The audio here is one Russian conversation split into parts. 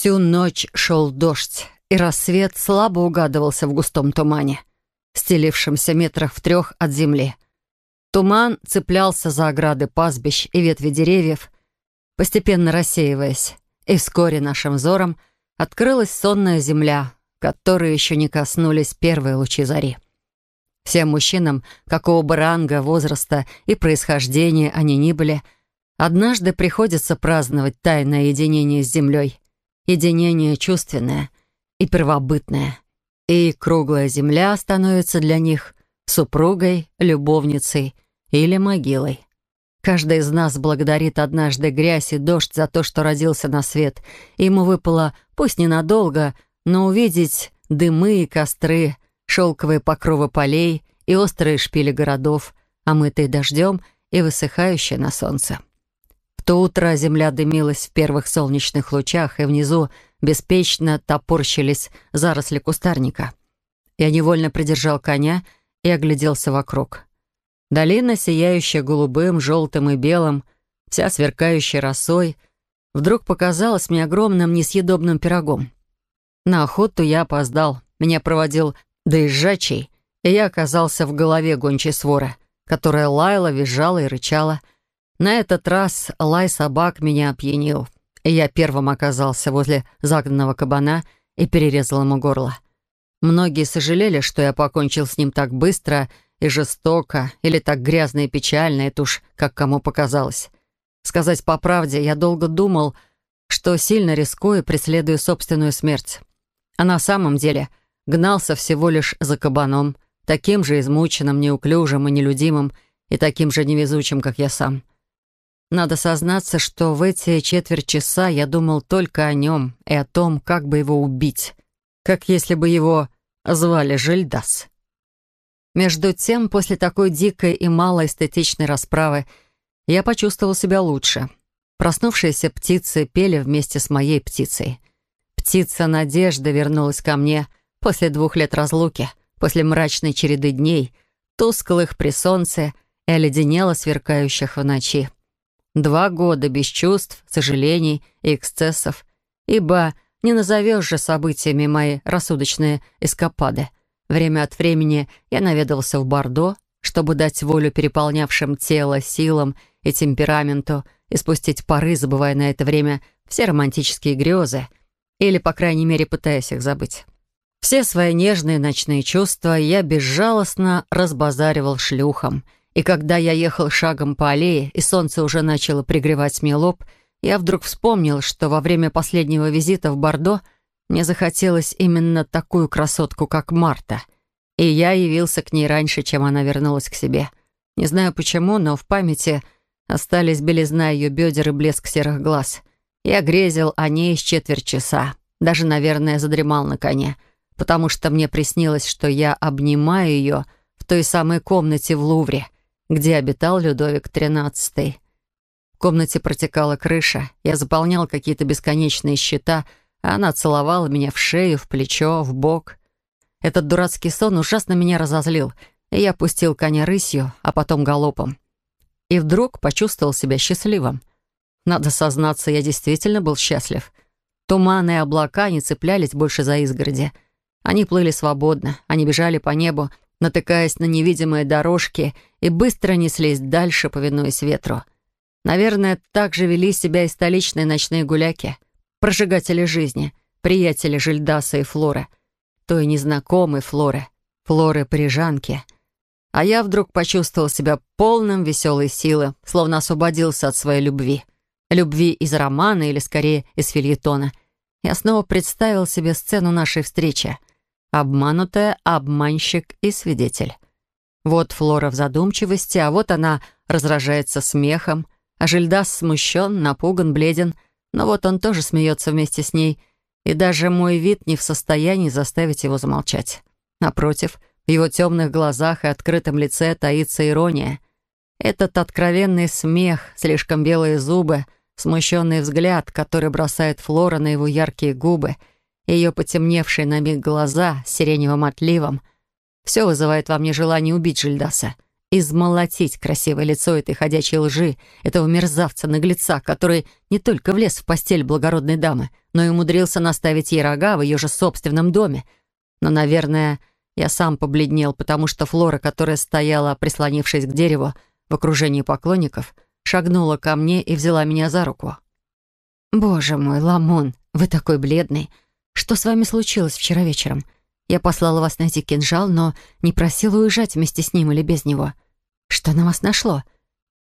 Всю ночь шел дождь, и рассвет слабо угадывался в густом тумане, стелившемся метрах в трех от земли. Туман цеплялся за ограды пастбищ и ветви деревьев, постепенно рассеиваясь, и вскоре нашим взором открылась сонная земля, которой еще не коснулись первые лучи зари. Всем мужчинам, какого бы ранга, возраста и происхождения они ни были, однажды приходится праздновать тайное единение с землей, единение чувственное и первобытное, и круглая земля становится для них супругой, любовницей или могилой. Каждый из нас благодарит однажды грязь и дождь за то, что родился на свет, и ему выпало, пусть ненадолго, но увидеть дымы и костры, шелковые покровы полей и острые шпили городов, омытые дождем и высыхающие на солнце. То утро земля дымилась в первых солнечных лучах, и внизу беспечно топорщились заросли кустарника. Я невольно придержал коня и огляделся вокруг. Долина, сияющая голубым, желтым и белым, вся сверкающая росой, вдруг показалась мне огромным несъедобным пирогом. На охоту я опоздал. Меня проводил доезжачий, и я оказался в голове гончей своры, которая лаяла, визжала и рычала. На этот раз лай собак меня опьянил, и я первым оказался возле загнанного кабана и перерезал ему горло. Многие сожалели, что я покончил с ним так быстро и жестоко, или так грязно и печально, это уж как кому показалось. Сказать по правде, я долго думал, что сильно рискую, преследую собственную смерть. А на самом деле гнался всего лишь за кабаном, таким же измученным, неуклюжим и нелюдимым, и таким же невезучим, как я сам. Надо сознаться, что в эти четверть часа я думал только о нем и о том, как бы его убить, как если бы его звали Жильдас. Между тем, после такой дикой и малоэстетичной расправы, я почувствовал себя лучше. Проснувшиеся птицы пели вместе с моей птицей. Птица надежды вернулась ко мне после двух лет разлуки, после мрачной череды дней, тусклых при солнце и оледенело сверкающих в ночи. Два года без чувств, сожалений и эксцессов, ибо не назовешь же событиями мои рассудочные эскапады — Время от времени я наведывался в Бордо, чтобы дать волю переполнявшим тело силам и темпераменту и спустить пары, забывая на это время все романтические грезы, или, по крайней мере, пытаясь их забыть. Все свои нежные ночные чувства я безжалостно разбазаривал шлюхом, и когда я ехал шагом по аллее, и солнце уже начало пригревать мне лоб, я вдруг вспомнил, что во время последнего визита в Бордо — мне захотелось именно такую красотку, как Марта. И я явился к ней раньше, чем она вернулась к себе. Не знаю почему, но в памяти остались белизна ее бедер и блеск серых глаз. Я грезил о ней с четверть часа. Даже, наверное, задремал на коне, потому что мне приснилось, что я обнимаю ее в той самой комнате в Лувре, где обитал Людовик XIII. В комнате протекала крыша, я заполнял какие-то бесконечные счета — она целовала меня в шею, в плечо, в бок. Этот дурацкий сон ужасно меня разозлил, и я пустил коня рысью, а потом галопом. И вдруг почувствовал себя счастливым. Надо сознаться, я действительно был счастлив. Туманы и облака не цеплялись больше за изгороди. Они плыли свободно, они бежали по небу, натыкаясь на невидимые дорожки и быстро неслись дальше, повинуясь ветру. Наверное, так же вели себя и столичные ночные гуляки — прожигатели жизни, приятели Жильдаса и Флоры, той незнакомой Флоры, Флоры-парижанки. А я вдруг почувствовал себя полным веселой силы, словно освободился от своей любви. Любви из романа или, скорее, из фильетона. Я снова представил себе сцену нашей встречи. Обманутая, обманщик и свидетель. Вот Флора в задумчивости, а вот она разражается смехом, а Жильдас смущен, напуган, бледен — но вот он тоже смеется вместе с ней, и даже мой вид не в состоянии заставить его замолчать. Напротив, в его темных глазах и открытом лице таится ирония. Этот откровенный смех, слишком белые зубы, смущенный взгляд, который бросает Флора на его яркие губы, ее потемневшие на миг глаза с сиреневым отливом, все вызывает во мне желание убить Жильдаса измолотить красивое лицо этой ходячей лжи, этого мерзавца-наглеца, который не только влез в постель благородной дамы, но и умудрился наставить ей рога в ее же собственном доме. Но, наверное, я сам побледнел, потому что Флора, которая стояла, прислонившись к дереву, в окружении поклонников, шагнула ко мне и взяла меня за руку. «Боже мой, Ламон, вы такой бледный. Что с вами случилось вчера вечером? Я послала вас найти кинжал, но не просила уезжать вместе с ним или без него. Что на вас нашло?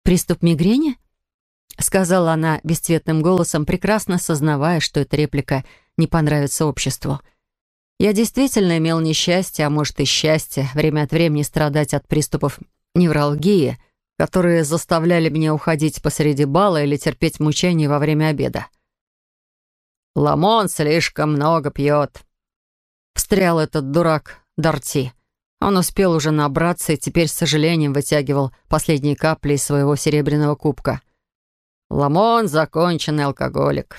Приступ мигрени?» Сказала она бесцветным голосом, прекрасно сознавая, что эта реплика не понравится обществу. Я действительно имел несчастье, а может и счастье, время от времени страдать от приступов невралгии, которые заставляли меня уходить посреди бала или терпеть мучения во время обеда. «Ламон слишком много пьет», Встрял этот дурак Дарти. Он успел уже набраться и теперь с сожалением вытягивал последние капли из своего серебряного кубка. «Ламон — законченный алкоголик».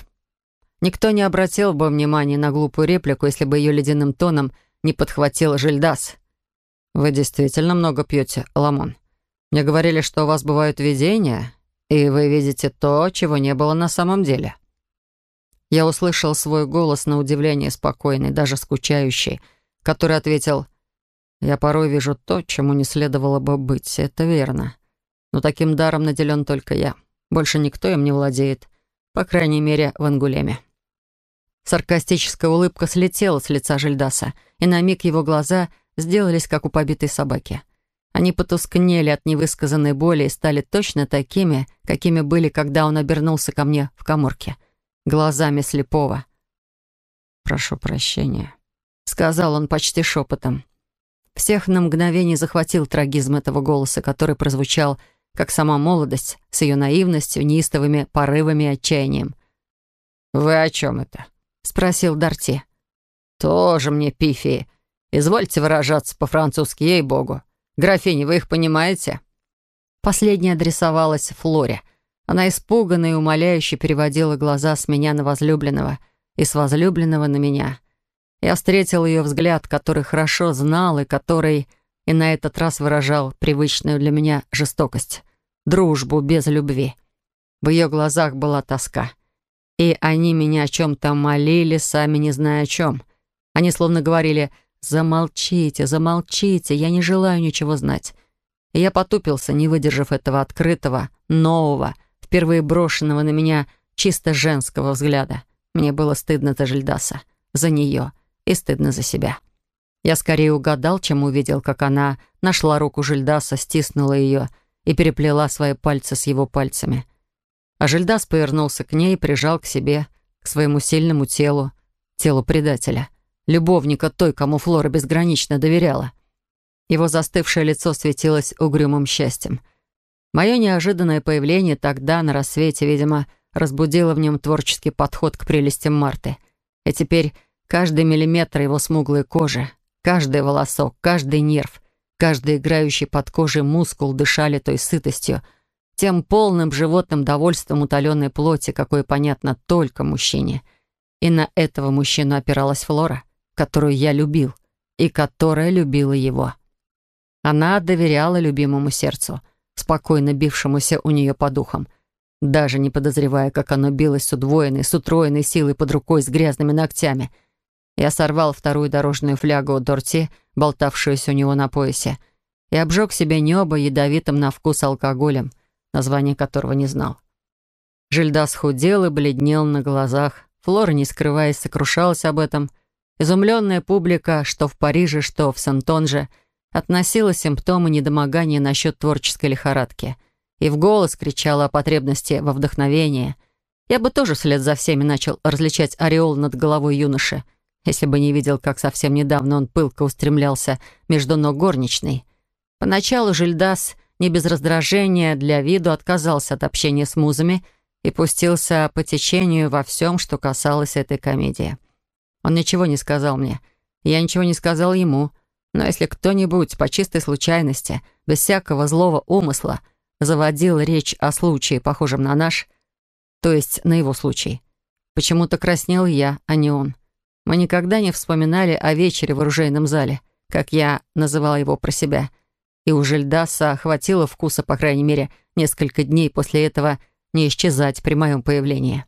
Никто не обратил бы внимания на глупую реплику, если бы ее ледяным тоном не подхватил Жильдас. «Вы действительно много пьете, Ламон. Мне говорили, что у вас бывают видения, и вы видите то, чего не было на самом деле». Я услышал свой голос на удивление спокойный, даже скучающий, который ответил «Я порой вижу то, чему не следовало бы быть, это верно. Но таким даром наделен только я. Больше никто им не владеет, по крайней мере, в Ангулеме». Саркастическая улыбка слетела с лица Жильдаса, и на миг его глаза сделались, как у побитой собаки. Они потускнели от невысказанной боли и стали точно такими, какими были, когда он обернулся ко мне в коморке — глазами слепого. «Прошу прощения», — сказал он почти шепотом. Всех на мгновение захватил трагизм этого голоса, который прозвучал, как сама молодость, с ее наивностью, неистовыми порывами и отчаянием. «Вы о чем это?» — спросил Дарти. «Тоже мне пифии. Извольте выражаться по-французски, ей-богу. Графиня, вы их понимаете?» Последняя адресовалась Флоре — она испуганно и умоляюще переводила глаза с меня на возлюбленного и с возлюбленного на меня. Я встретил ее взгляд, который хорошо знал и который и на этот раз выражал привычную для меня жестокость. Дружбу без любви. В ее глазах была тоска. И они меня о чем-то молили, сами не зная о чем. Они словно говорили «Замолчите, замолчите, я не желаю ничего знать». И я потупился, не выдержав этого открытого, нового, впервые брошенного на меня чисто женского взгляда. Мне было стыдно за Жильдаса, за нее и стыдно за себя. Я скорее угадал, чем увидел, как она нашла руку Жильдаса, стиснула ее и переплела свои пальцы с его пальцами. А Жильдас повернулся к ней и прижал к себе, к своему сильному телу, телу предателя, любовника той, кому Флора безгранично доверяла. Его застывшее лицо светилось угрюмым счастьем — Мое неожиданное появление тогда, на рассвете, видимо, разбудило в нем творческий подход к прелестям Марты. И теперь каждый миллиметр его смуглой кожи, каждый волосок, каждый нерв, каждый играющий под кожей мускул дышали той сытостью, тем полным животным довольством утоленной плоти, какое понятно только мужчине. И на этого мужчину опиралась Флора, которую я любил, и которая любила его. Она доверяла любимому сердцу — спокойно бившемуся у нее по духам, даже не подозревая, как оно билось с удвоенной, с утроенной силой под рукой с грязными ногтями. Я сорвал вторую дорожную флягу у Дорти, болтавшуюся у него на поясе, и обжег себе небо ядовитым на вкус алкоголем, название которого не знал. Жильда схудел и бледнел на глазах. Флора, не скрываясь, сокрушалась об этом. Изумленная публика, что в Париже, что в Сантонже — относила симптомы недомогания насчет творческой лихорадки и в голос кричала о потребности во вдохновении. Я бы тоже вслед за всеми начал различать ореол над головой юноши, если бы не видел, как совсем недавно он пылко устремлялся между ног горничной. Поначалу Жильдас не без раздражения для виду отказался от общения с музами и пустился по течению во всем, что касалось этой комедии. Он ничего не сказал мне, я ничего не сказал ему — но если кто-нибудь по чистой случайности, без всякого злого умысла, заводил речь о случае, похожем на наш, то есть на его случай, почему-то краснел я, а не он. Мы никогда не вспоминали о вечере в оружейном зале, как я называла его про себя. и у Жильдаса хватило вкуса, по крайней мере, несколько дней после этого не исчезать при моем появлении.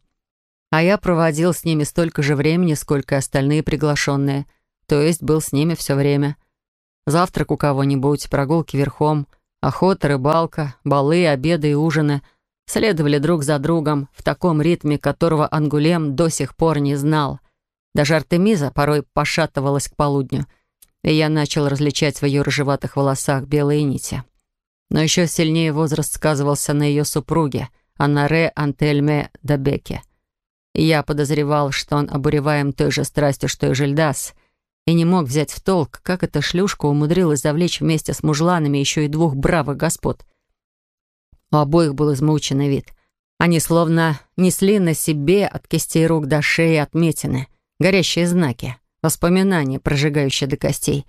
А я проводил с ними столько же времени, сколько и остальные приглашенные, то есть был с ними все время. Завтрак у кого-нибудь, прогулки верхом, охота, рыбалка, балы, обеды и ужины следовали друг за другом в таком ритме, которого Ангулем до сих пор не знал. Даже Артемиза порой пошатывалась к полудню, и я начал различать в ее рыжеватых волосах белые нити. Но еще сильнее возраст сказывался на ее супруге, Анаре Антельме Дабеке. Я подозревал, что он обуреваем той же страстью, что и Жильдас, и не мог взять в толк, как эта шлюшка умудрилась завлечь вместе с мужланами еще и двух бравых господ. У обоих был измученный вид. Они словно несли на себе от кистей рук до шеи отметины, горящие знаки, воспоминания, прожигающие до костей.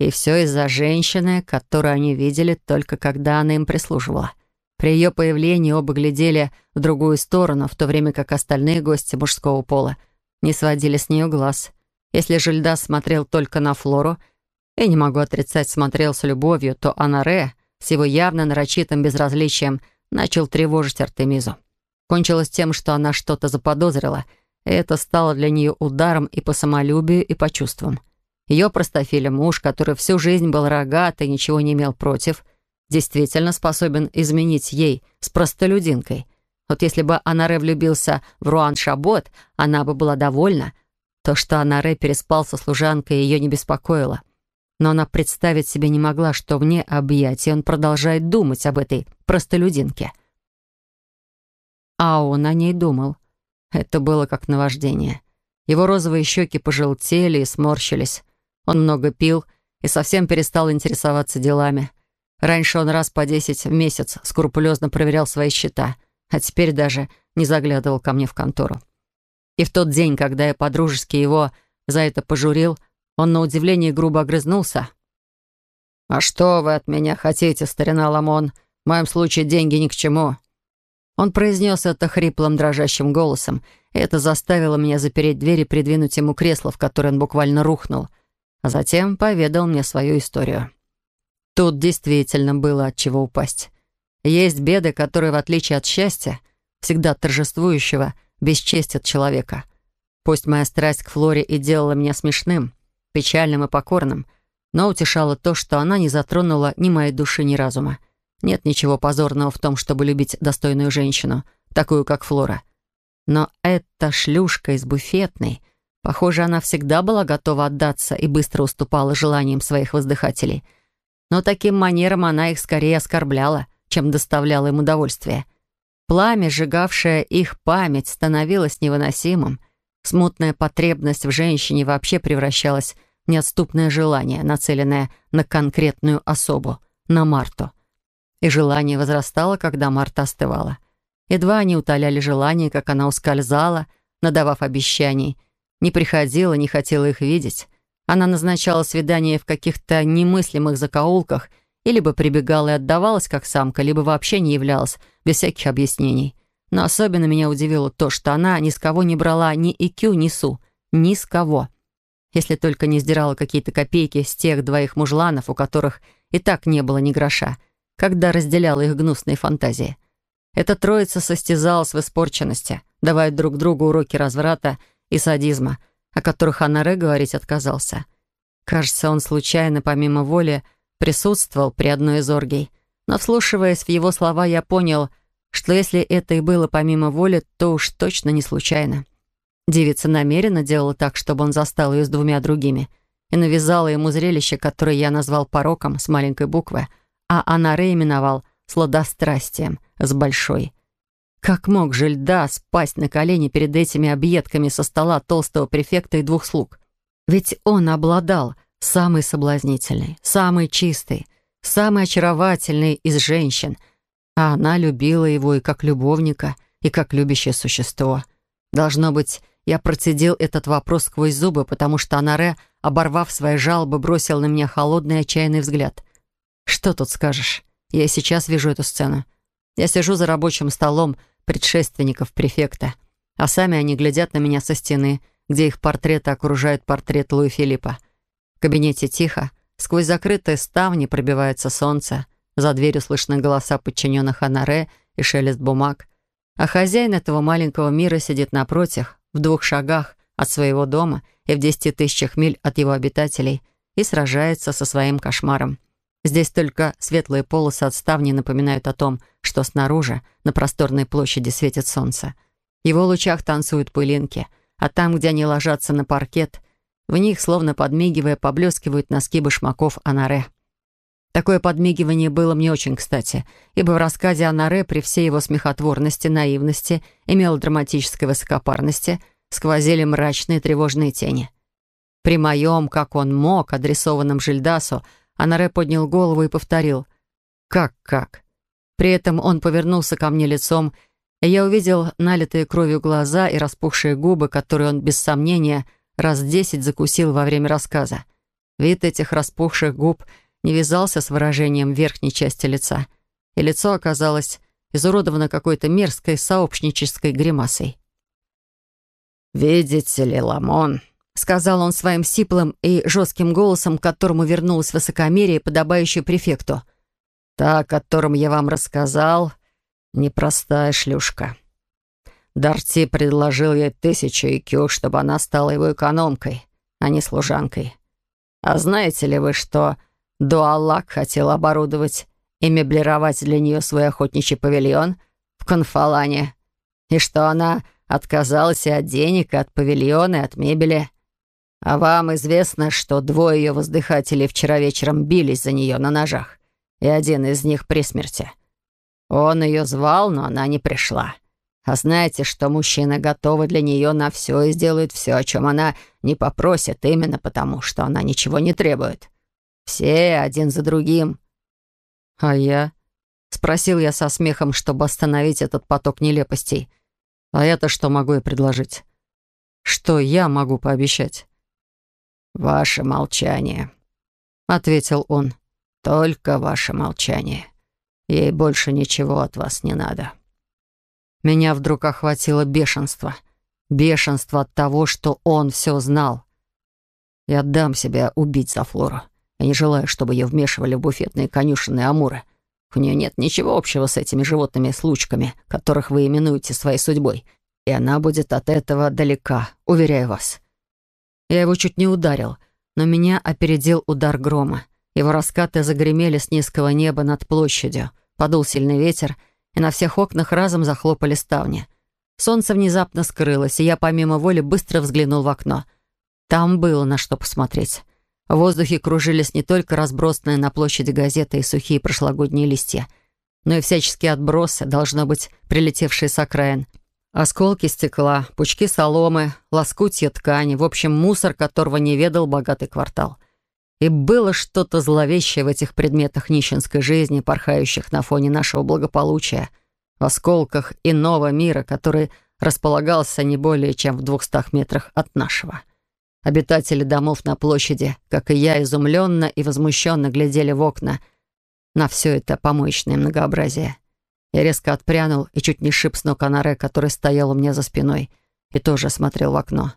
И все из-за женщины, которую они видели только когда она им прислуживала. При ее появлении оба глядели в другую сторону, в то время как остальные гости мужского пола не сводили с нее глаз. Если Жильдас смотрел только на Флору, и не могу отрицать, смотрел с любовью, то Анаре с его явно нарочитым безразличием начал тревожить Артемизу. Кончилось тем, что она что-то заподозрила, и это стало для нее ударом и по самолюбию, и по чувствам. Ее простофиля муж, который всю жизнь был рогат и ничего не имел против — действительно способен изменить ей с простолюдинкой. Вот если бы Анаре влюбился в Руан Шабот, она бы была довольна. То, что Анаре переспал со служанкой, ее не беспокоило. Но она представить себе не могла, что вне объятий он продолжает думать об этой простолюдинке. А он о ней думал. Это было как наваждение. Его розовые щеки пожелтели и сморщились. Он много пил и совсем перестал интересоваться делами. Раньше он раз по десять в месяц скрупулезно проверял свои счета, а теперь даже не заглядывал ко мне в контору. И в тот день, когда я подружески его за это пожурил, он на удивление грубо огрызнулся. «А что вы от меня хотите, старина Ламон? В моем случае деньги ни к чему». Он произнес это хриплым, дрожащим голосом, и это заставило меня запереть дверь и придвинуть ему кресло, в которое он буквально рухнул, а затем поведал мне свою историю. Тут действительно было от чего упасть. Есть беды, которые, в отличие от счастья, всегда торжествующего, бесчестят человека. Пусть моя страсть к Флоре и делала меня смешным, печальным и покорным, но утешало то, что она не затронула ни моей души, ни разума. Нет ничего позорного в том, чтобы любить достойную женщину, такую, как Флора. Но эта шлюшка из буфетной, похоже, она всегда была готова отдаться и быстро уступала желаниям своих воздыхателей — но таким манером она их скорее оскорбляла, чем доставляла им удовольствие. Пламя, сжигавшее их память, становилось невыносимым. Смутная потребность в женщине вообще превращалась в неотступное желание, нацеленное на конкретную особу, на Марту. И желание возрастало, когда Марта остывала. Едва они утоляли желание, как она ускользала, надавав обещаний, не приходила, не хотела их видеть. Она назначала свидания в каких-то немыслимых закоулках и либо прибегала и отдавалась как самка, либо вообще не являлась, без всяких объяснений. Но особенно меня удивило то, что она ни с кого не брала ни икю, ни су. Ни с кого. Если только не сдирала какие-то копейки с тех двоих мужланов, у которых и так не было ни гроша, когда разделяла их гнусные фантазии. Эта троица состязалась в испорченности, давая друг другу уроки разврата и садизма — о которых Анаре говорить отказался. Кажется, он случайно, помимо воли, присутствовал при одной из оргий. Но, вслушиваясь в его слова, я понял, что если это и было помимо воли, то уж точно не случайно. Девица намеренно делала так, чтобы он застал ее с двумя другими, и навязала ему зрелище, которое я назвал пороком с маленькой буквы, а Анаре именовал сладострастием с большой. Как мог Жильда спасть на колени перед этими объедками со стола толстого префекта и двух слуг? Ведь он обладал самой соблазнительной, самой чистой, самой очаровательной из женщин, а она любила его и как любовника, и как любящее существо. Должно быть, я процедил этот вопрос сквозь зубы, потому что Анаре, оборвав свои жалобы, бросил на меня холодный отчаянный взгляд. Что тут скажешь? Я сейчас вижу эту сцену. Я сижу за рабочим столом, предшественников префекта, а сами они глядят на меня со стены, где их портреты окружают портрет Луи Филиппа. В кабинете тихо, Сквозь закрытые ставни пробивается солнце. За дверью слышны голоса подчиненных Анаре и шелест бумаг. А хозяин этого маленького мира сидит напротив, в двух шагах от своего дома и в десяти тысячах миль от его обитателей, и сражается со своим кошмаром. Здесь только светлые полосы от ставни напоминают о том, что снаружи, на просторной площади, светит солнце. В его лучах танцуют пылинки, а там, где они ложатся на паркет, в них, словно подмигивая, поблескивают носки башмаков Анаре. Такое подмигивание было мне очень кстати, ибо в рассказе Анаре при всей его смехотворности, наивности и мелодраматической высокопарности сквозили мрачные тревожные тени. При моем, как он мог, адресованном Жильдасу, Анаре поднял голову и повторил «Как-как?». При этом он повернулся ко мне лицом, и я увидел налитые кровью глаза и распухшие губы, которые он, без сомнения, раз десять закусил во время рассказа. Вид этих распухших губ не вязался с выражением верхней части лица, и лицо оказалось изуродовано какой-то мерзкой сообщнической гримасой. «Видите ли, Ламон», — сказал он своим сиплым и жестким голосом, к которому вернулось высокомерие, подобающее префекту. «Та, о котором я вам рассказал, непростая шлюшка. Дарти предложил ей тысячу IQ, чтобы она стала его экономкой, а не служанкой. А знаете ли вы, что Дуалак хотел оборудовать и меблировать для нее свой охотничий павильон в Конфалане, и что она отказалась и от денег, и от павильона, и от мебели. А вам известно, что двое ее воздыхателей вчера вечером бились за нее на ножах, и один из них при смерти. Он ее звал, но она не пришла. А знаете, что мужчина готовы для нее на все и сделают все, о чем она не попросит, именно потому, что она ничего не требует. Все один за другим. А я? Спросил я со смехом, чтобы остановить этот поток нелепостей. А я-то что могу и предложить? Что я могу пообещать? «Ваше молчание», — ответил он. «Только ваше молчание. Ей больше ничего от вас не надо». Меня вдруг охватило бешенство. Бешенство от того, что он все знал. Я дам себя убить за Флору. Я не желаю, чтобы ее вмешивали в буфетные конюшенные амуры. У нее нет ничего общего с этими животными-случками, которых вы именуете своей судьбой. И она будет от этого далека, уверяю вас. Я его чуть не ударил, но меня опередил удар грома. Его раскаты загремели с низкого неба над площадью. Подул сильный ветер — и на всех окнах разом захлопали ставни. Солнце внезапно скрылось, и я помимо воли быстро взглянул в окно. Там было на что посмотреть. В воздухе кружились не только разбросанные на площади газеты и сухие прошлогодние листья, но и всяческие отбросы, должно быть, прилетевшие с окраин. Осколки стекла, пучки соломы, лоскутья ткани, в общем, мусор, которого не ведал богатый квартал. И было что-то зловещее в этих предметах нищенской жизни, порхающих на фоне нашего благополучия, в осколках иного мира, который располагался не более чем в двухстах метрах от нашего. Обитатели домов на площади, как и я, изумленно и возмущенно глядели в окна на все это помоечное многообразие. Я резко отпрянул и чуть не шип с ног Анаре, который стоял у меня за спиной, и тоже смотрел в окно.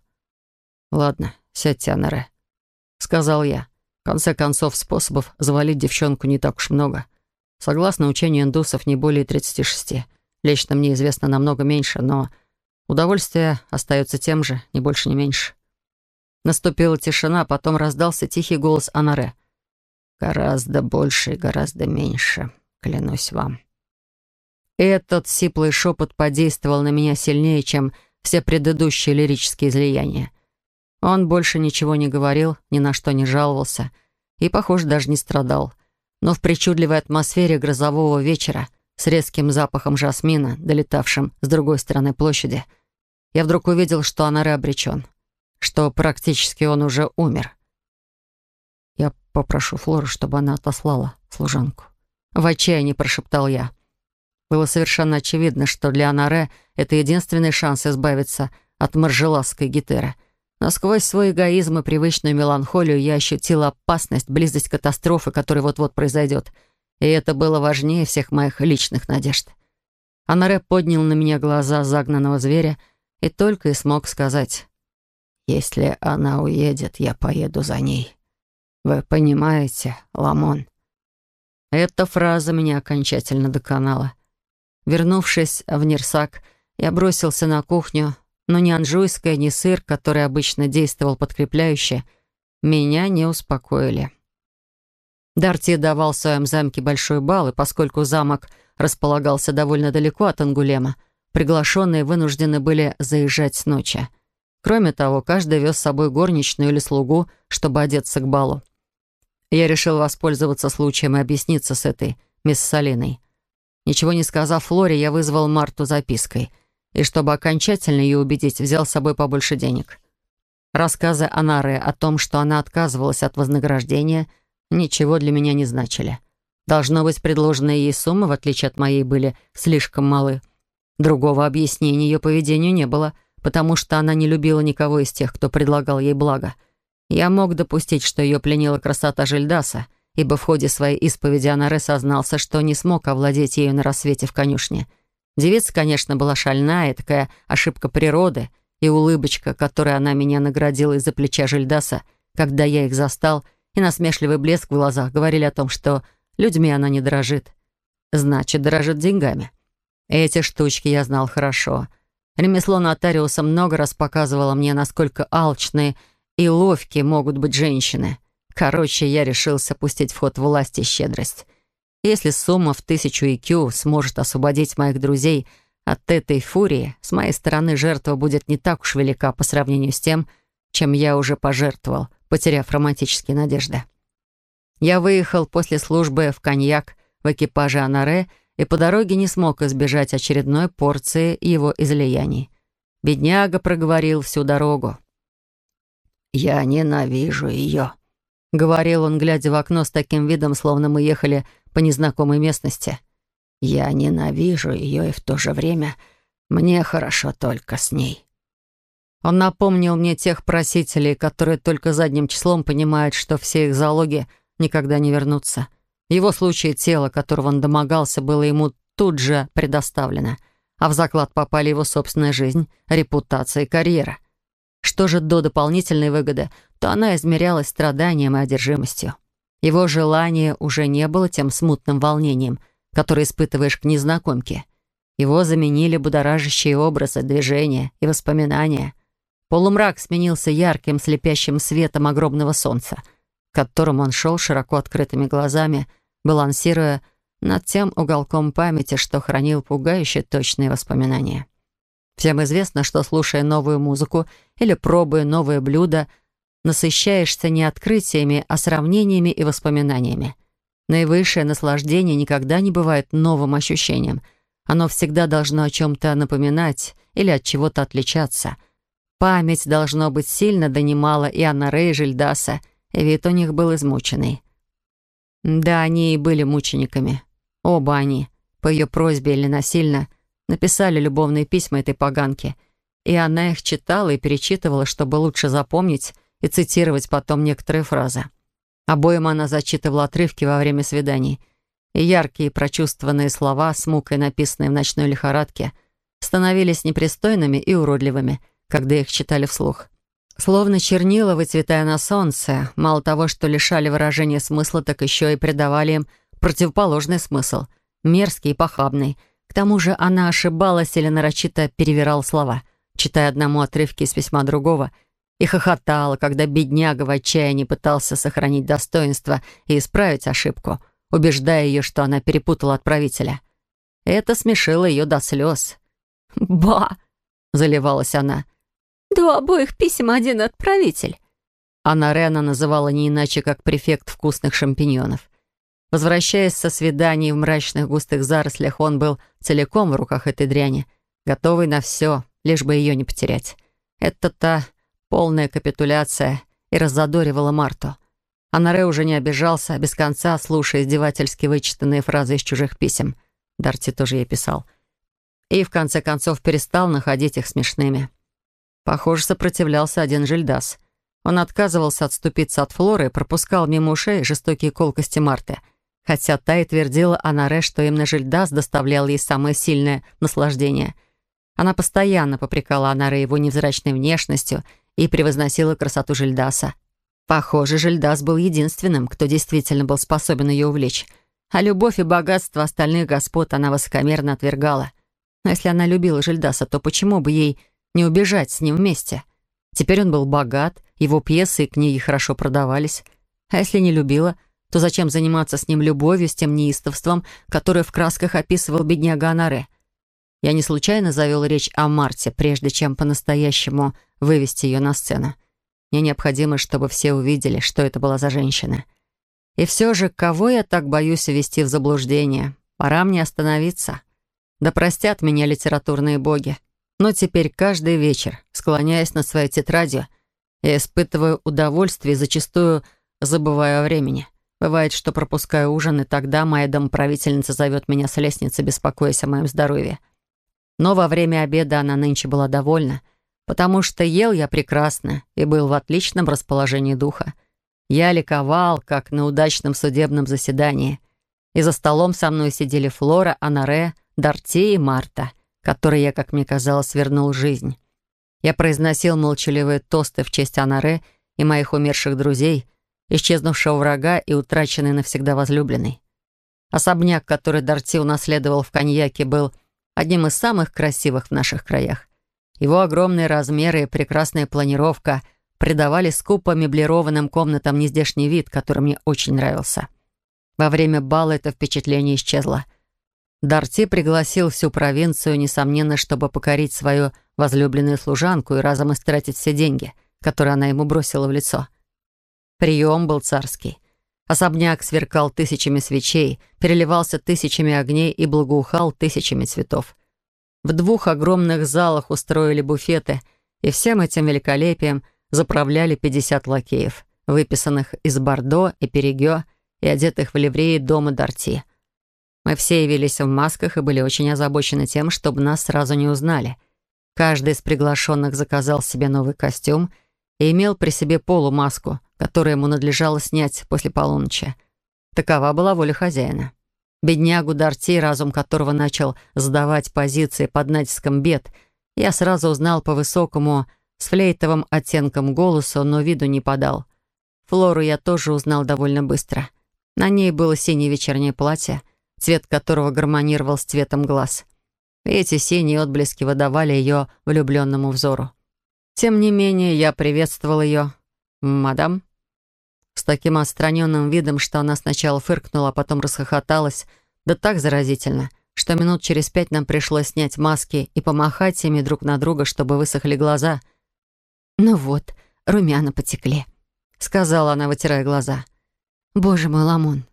«Ладно, сядьте, Анаре», — сказал я. Конце концов, способов завалить девчонку не так уж много. Согласно учению индусов, не более 36. Лично мне известно намного меньше, но удовольствие остается тем же, ни больше, ни меньше. Наступила тишина, потом раздался тихий голос Анаре. «Гораздо больше и гораздо меньше, клянусь вам». Этот сиплый шепот подействовал на меня сильнее, чем все предыдущие лирические излияния. Он больше ничего не говорил, ни на что не жаловался и, похоже, даже не страдал. Но в причудливой атмосфере грозового вечера с резким запахом жасмина, долетавшим с другой стороны площади, я вдруг увидел, что Анаре обречен, что практически он уже умер. «Я попрошу Флору, чтобы она отослала служанку». В отчаянии прошептал я. Было совершенно очевидно, что для Анаре это единственный шанс избавиться от маржеласской гитеры — но сквозь свой эгоизм и привычную меланхолию я ощутила опасность, близость катастрофы, которая вот-вот произойдет. И это было важнее всех моих личных надежд. Анаре поднял на меня глаза загнанного зверя и только и смог сказать, «Если она уедет, я поеду за ней». «Вы понимаете, Ламон?» Эта фраза меня окончательно доконала. Вернувшись в Нерсак, я бросился на кухню, но ни анжуйская, ни сыр, который обычно действовал подкрепляюще, меня не успокоили. Дарти давал в своем замке большой бал, и поскольку замок располагался довольно далеко от Ангулема, приглашенные вынуждены были заезжать с ночи. Кроме того, каждый вез с собой горничную или слугу, чтобы одеться к балу. Я решил воспользоваться случаем и объясниться с этой мисс Салиной. Ничего не сказав Флоре, я вызвал Марту запиской, и чтобы окончательно ее убедить, взял с собой побольше денег. Рассказы Анары о том, что она отказывалась от вознаграждения, ничего для меня не значили. Должно быть, предложенные ей суммы, в отличие от моей, были слишком малы. Другого объяснения ее поведению не было — потому что она не любила никого из тех, кто предлагал ей благо. Я мог допустить, что ее пленила красота Жильдаса, ибо в ходе своей исповеди Анаре сознался, что не смог овладеть ею на рассвете в конюшне. Девица, конечно, была шальная, такая ошибка природы, и улыбочка, которой она меня наградила из-за плеча Жильдаса, когда я их застал, и насмешливый блеск в глазах говорили о том, что людьми она не дорожит. Значит, дорожит деньгами. Эти штучки я знал хорошо — Ремесло нотариуса много раз показывало мне, насколько алчные и ловкие могут быть женщины. Короче, я решился пустить в ход власть и щедрость. Если сумма в тысячу IQ сможет освободить моих друзей от этой фурии, с моей стороны жертва будет не так уж велика по сравнению с тем, чем я уже пожертвовал, потеряв романтические надежды. Я выехал после службы в коньяк в экипаже Анаре и по дороге не смог избежать очередной порции его излияний. Бедняга проговорил всю дорогу. «Я ненавижу ее», — говорил он, глядя в окно с таким видом, словно мы ехали по незнакомой местности. «Я ненавижу ее, и в то же время мне хорошо только с ней». Он напомнил мне тех просителей, которые только задним числом понимают, что все их залоги никогда не вернутся — в его случае тело, которого он домогался, было ему тут же предоставлено, а в заклад попали его собственная жизнь, репутация и карьера. Что же до дополнительной выгоды, то она измерялась страданием и одержимостью. Его желание уже не было тем смутным волнением, которое испытываешь к незнакомке. Его заменили будоражащие образы, движения и воспоминания. Полумрак сменился ярким слепящим светом огромного солнца — к которому он шел широко открытыми глазами, балансируя над тем уголком памяти, что хранил пугающие точные воспоминания. Всем известно, что, слушая новую музыку или пробуя новое блюдо, насыщаешься не открытиями, а сравнениями и воспоминаниями. Наивысшее наслаждение никогда не бывает новым ощущением. Оно всегда должно о чем-то напоминать или от чего-то отличаться. Память должно быть сильно донимала и Анна Рей Жильдаса — Вид у них был измученный. Да, они и были мучениками. Оба они, по ее просьбе или насильно, написали любовные письма этой поганке, и она их читала и перечитывала, чтобы лучше запомнить и цитировать потом некоторые фразы. Обоим она зачитывала отрывки во время свиданий, и яркие прочувствованные слова, с мукой написанные в ночной лихорадке, становились непристойными и уродливыми, когда их читали вслух. Словно чернила, выцветая на солнце, мало того, что лишали выражения смысла, так еще и придавали им противоположный смысл, мерзкий и похабный. К тому же она ошибалась или нарочито перевирала слова, читая одному отрывки из письма другого, и хохотала, когда бедняга в отчаянии пытался сохранить достоинство и исправить ошибку, убеждая ее, что она перепутала отправителя. Это смешило ее до слез. «Ба!» — заливалась она — до обоих писем один отправитель. Анна Рена называла не иначе, как префект вкусных шампиньонов. Возвращаясь со свиданий в мрачных густых зарослях, он был целиком в руках этой дряни, готовый на все, лишь бы ее не потерять. Это та полная капитуляция и раззадоривала Марту. Анаре уже не обижался, без конца слушая издевательски вычитанные фразы из чужих писем. Дарти тоже ей писал. И в конце концов перестал находить их смешными. Похоже, сопротивлялся один Жильдас. Он отказывался отступиться от Флоры пропускал мимо ушей жестокие колкости Марты. Хотя та и твердила Анаре, что именно Жильдас доставлял ей самое сильное наслаждение. Она постоянно попрекала Анаре его невзрачной внешностью и превозносила красоту Жильдаса. Похоже, Жильдас был единственным, кто действительно был способен ее увлечь. А любовь и богатство остальных господ она высокомерно отвергала. Но если она любила Жильдаса, то почему бы ей не убежать с ним вместе? Теперь он был богат, его пьесы и книги хорошо продавались. А если не любила, то зачем заниматься с ним любовью, с тем неистовством, которое в красках описывал бедняга Анаре? Я не случайно завел речь о Марте, прежде чем по-настоящему вывести ее на сцену. Мне необходимо, чтобы все увидели, что это была за женщина. И все же, кого я так боюсь ввести в заблуждение? Пора мне остановиться. Да простят меня литературные боги. Но теперь каждый вечер, склоняясь над своей тетрадью, я испытываю удовольствие и зачастую забываю о времени. Бывает, что пропускаю ужин, и тогда моя домоправительница зовет меня с лестницы, беспокоясь о моем здоровье. Но во время обеда она нынче была довольна, потому что ел я прекрасно и был в отличном расположении духа. Я ликовал, как на удачном судебном заседании. И за столом со мной сидели Флора, Анаре, Дарти и Марта, которой я, как мне казалось, вернул жизнь. Я произносил молчаливые тосты в честь Анаре и моих умерших друзей, исчезнувшего врага и утраченный навсегда возлюбленный. Особняк, который Дарти унаследовал в коньяке, был одним из самых красивых в наших краях. Его огромные размеры и прекрасная планировка придавали скупо меблированным комнатам нездешний вид, который мне очень нравился. Во время бала это впечатление исчезло. Дарти пригласил всю провинцию, несомненно, чтобы покорить свою возлюбленную служанку и разом истратить все деньги, которые она ему бросила в лицо. Прием был царский. Особняк сверкал тысячами свечей, переливался тысячами огней и благоухал тысячами цветов. В двух огромных залах устроили буфеты, и всем этим великолепием заправляли 50 лакеев, выписанных из Бордо и Перегё и одетых в ливреи дома Дарти. Мы все явились в масках и были очень озабочены тем, чтобы нас сразу не узнали. Каждый из приглашенных заказал себе новый костюм и имел при себе полумаску, которое ему надлежало снять после полуночи. Такова была воля хозяина. Беднягу Дарти, разум которого начал сдавать позиции под натиском бед, я сразу узнал по высокому, с флейтовым оттенком голосу, но виду не подал. Флору я тоже узнал довольно быстро. На ней было синее вечернее платье, цвет которого гармонировал с цветом глаз. Эти синие отблески выдавали ее влюбленному взору. Тем не менее, я приветствовал ее. «Мадам?» С таким отстраненным видом, что она сначала фыркнула, а потом расхохоталась, да так заразительно, что минут через пять нам пришлось снять маски и помахать ими друг на друга, чтобы высохли глаза. «Ну вот, румяна потекли», — сказала она, вытирая глаза. «Боже мой, Ламон,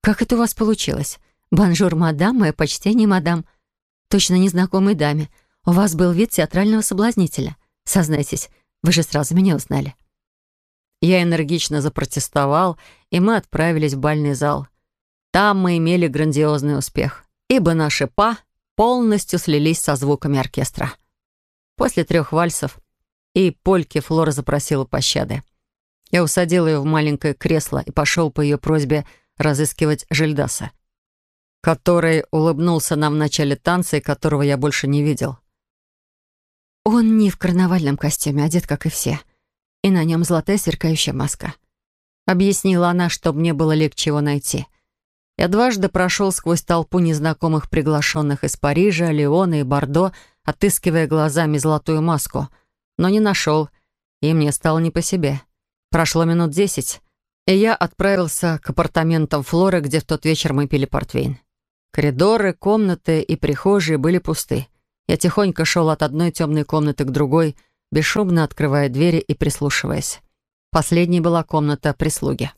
как это у вас получилось? Бонжур, мадам, мое почтение, мадам. Точно незнакомой даме. У вас был вид театрального соблазнителя. Сознайтесь, вы же сразу меня узнали». Я энергично запротестовал, и мы отправились в бальный зал. Там мы имели грандиозный успех, ибо наши па полностью слились со звуками оркестра. После трех вальсов и польки Флора запросила пощады. Я усадил ее в маленькое кресло и пошел по ее просьбе разыскивать Жильдаса, который улыбнулся нам в начале танца и которого я больше не видел. «Он не в карнавальном костюме, одет, как и все», и на нем золотая сверкающая маска. Объяснила она, чтобы мне было легче его найти. Я дважды прошел сквозь толпу незнакомых приглашенных из Парижа, Леона и Бордо, отыскивая глазами золотую маску, но не нашел, и мне стало не по себе. Прошло минут десять, и я отправился к апартаментам Флоры, где в тот вечер мы пили портвейн. Коридоры, комнаты и прихожие были пусты. Я тихонько шел от одной темной комнаты к другой — бесшумно открывая двери и прислушиваясь. Последней была комната прислуги.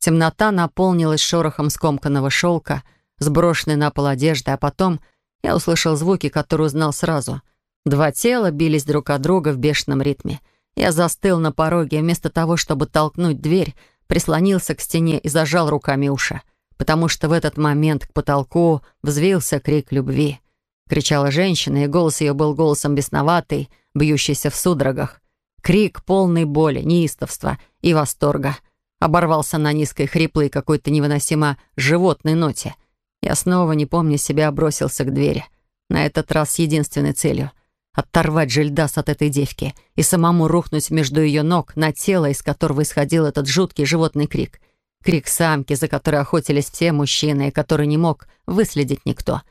Темнота наполнилась шорохом скомканного шелка, сброшенной на пол одежды, а потом я услышал звуки, которые узнал сразу. Два тела бились друг от друга в бешеном ритме. Я застыл на пороге, вместо того, чтобы толкнуть дверь, прислонился к стене и зажал руками уши, потому что в этот момент к потолку взвился крик любви. Кричала женщина, и голос ее был голосом бесноватый, бьющийся в судорогах. Крик полный боли, неистовства и восторга. Оборвался на низкой, хриплой, какой-то невыносимо животной ноте. Я снова, не помня себя, бросился к двери. На этот раз с единственной целью оторвать Жильдас от этой девки и самому рухнуть между ее ног на тело, из которого исходил этот жуткий животный крик. Крик самки, за которой охотились все мужчины, и который не мог выследить никто.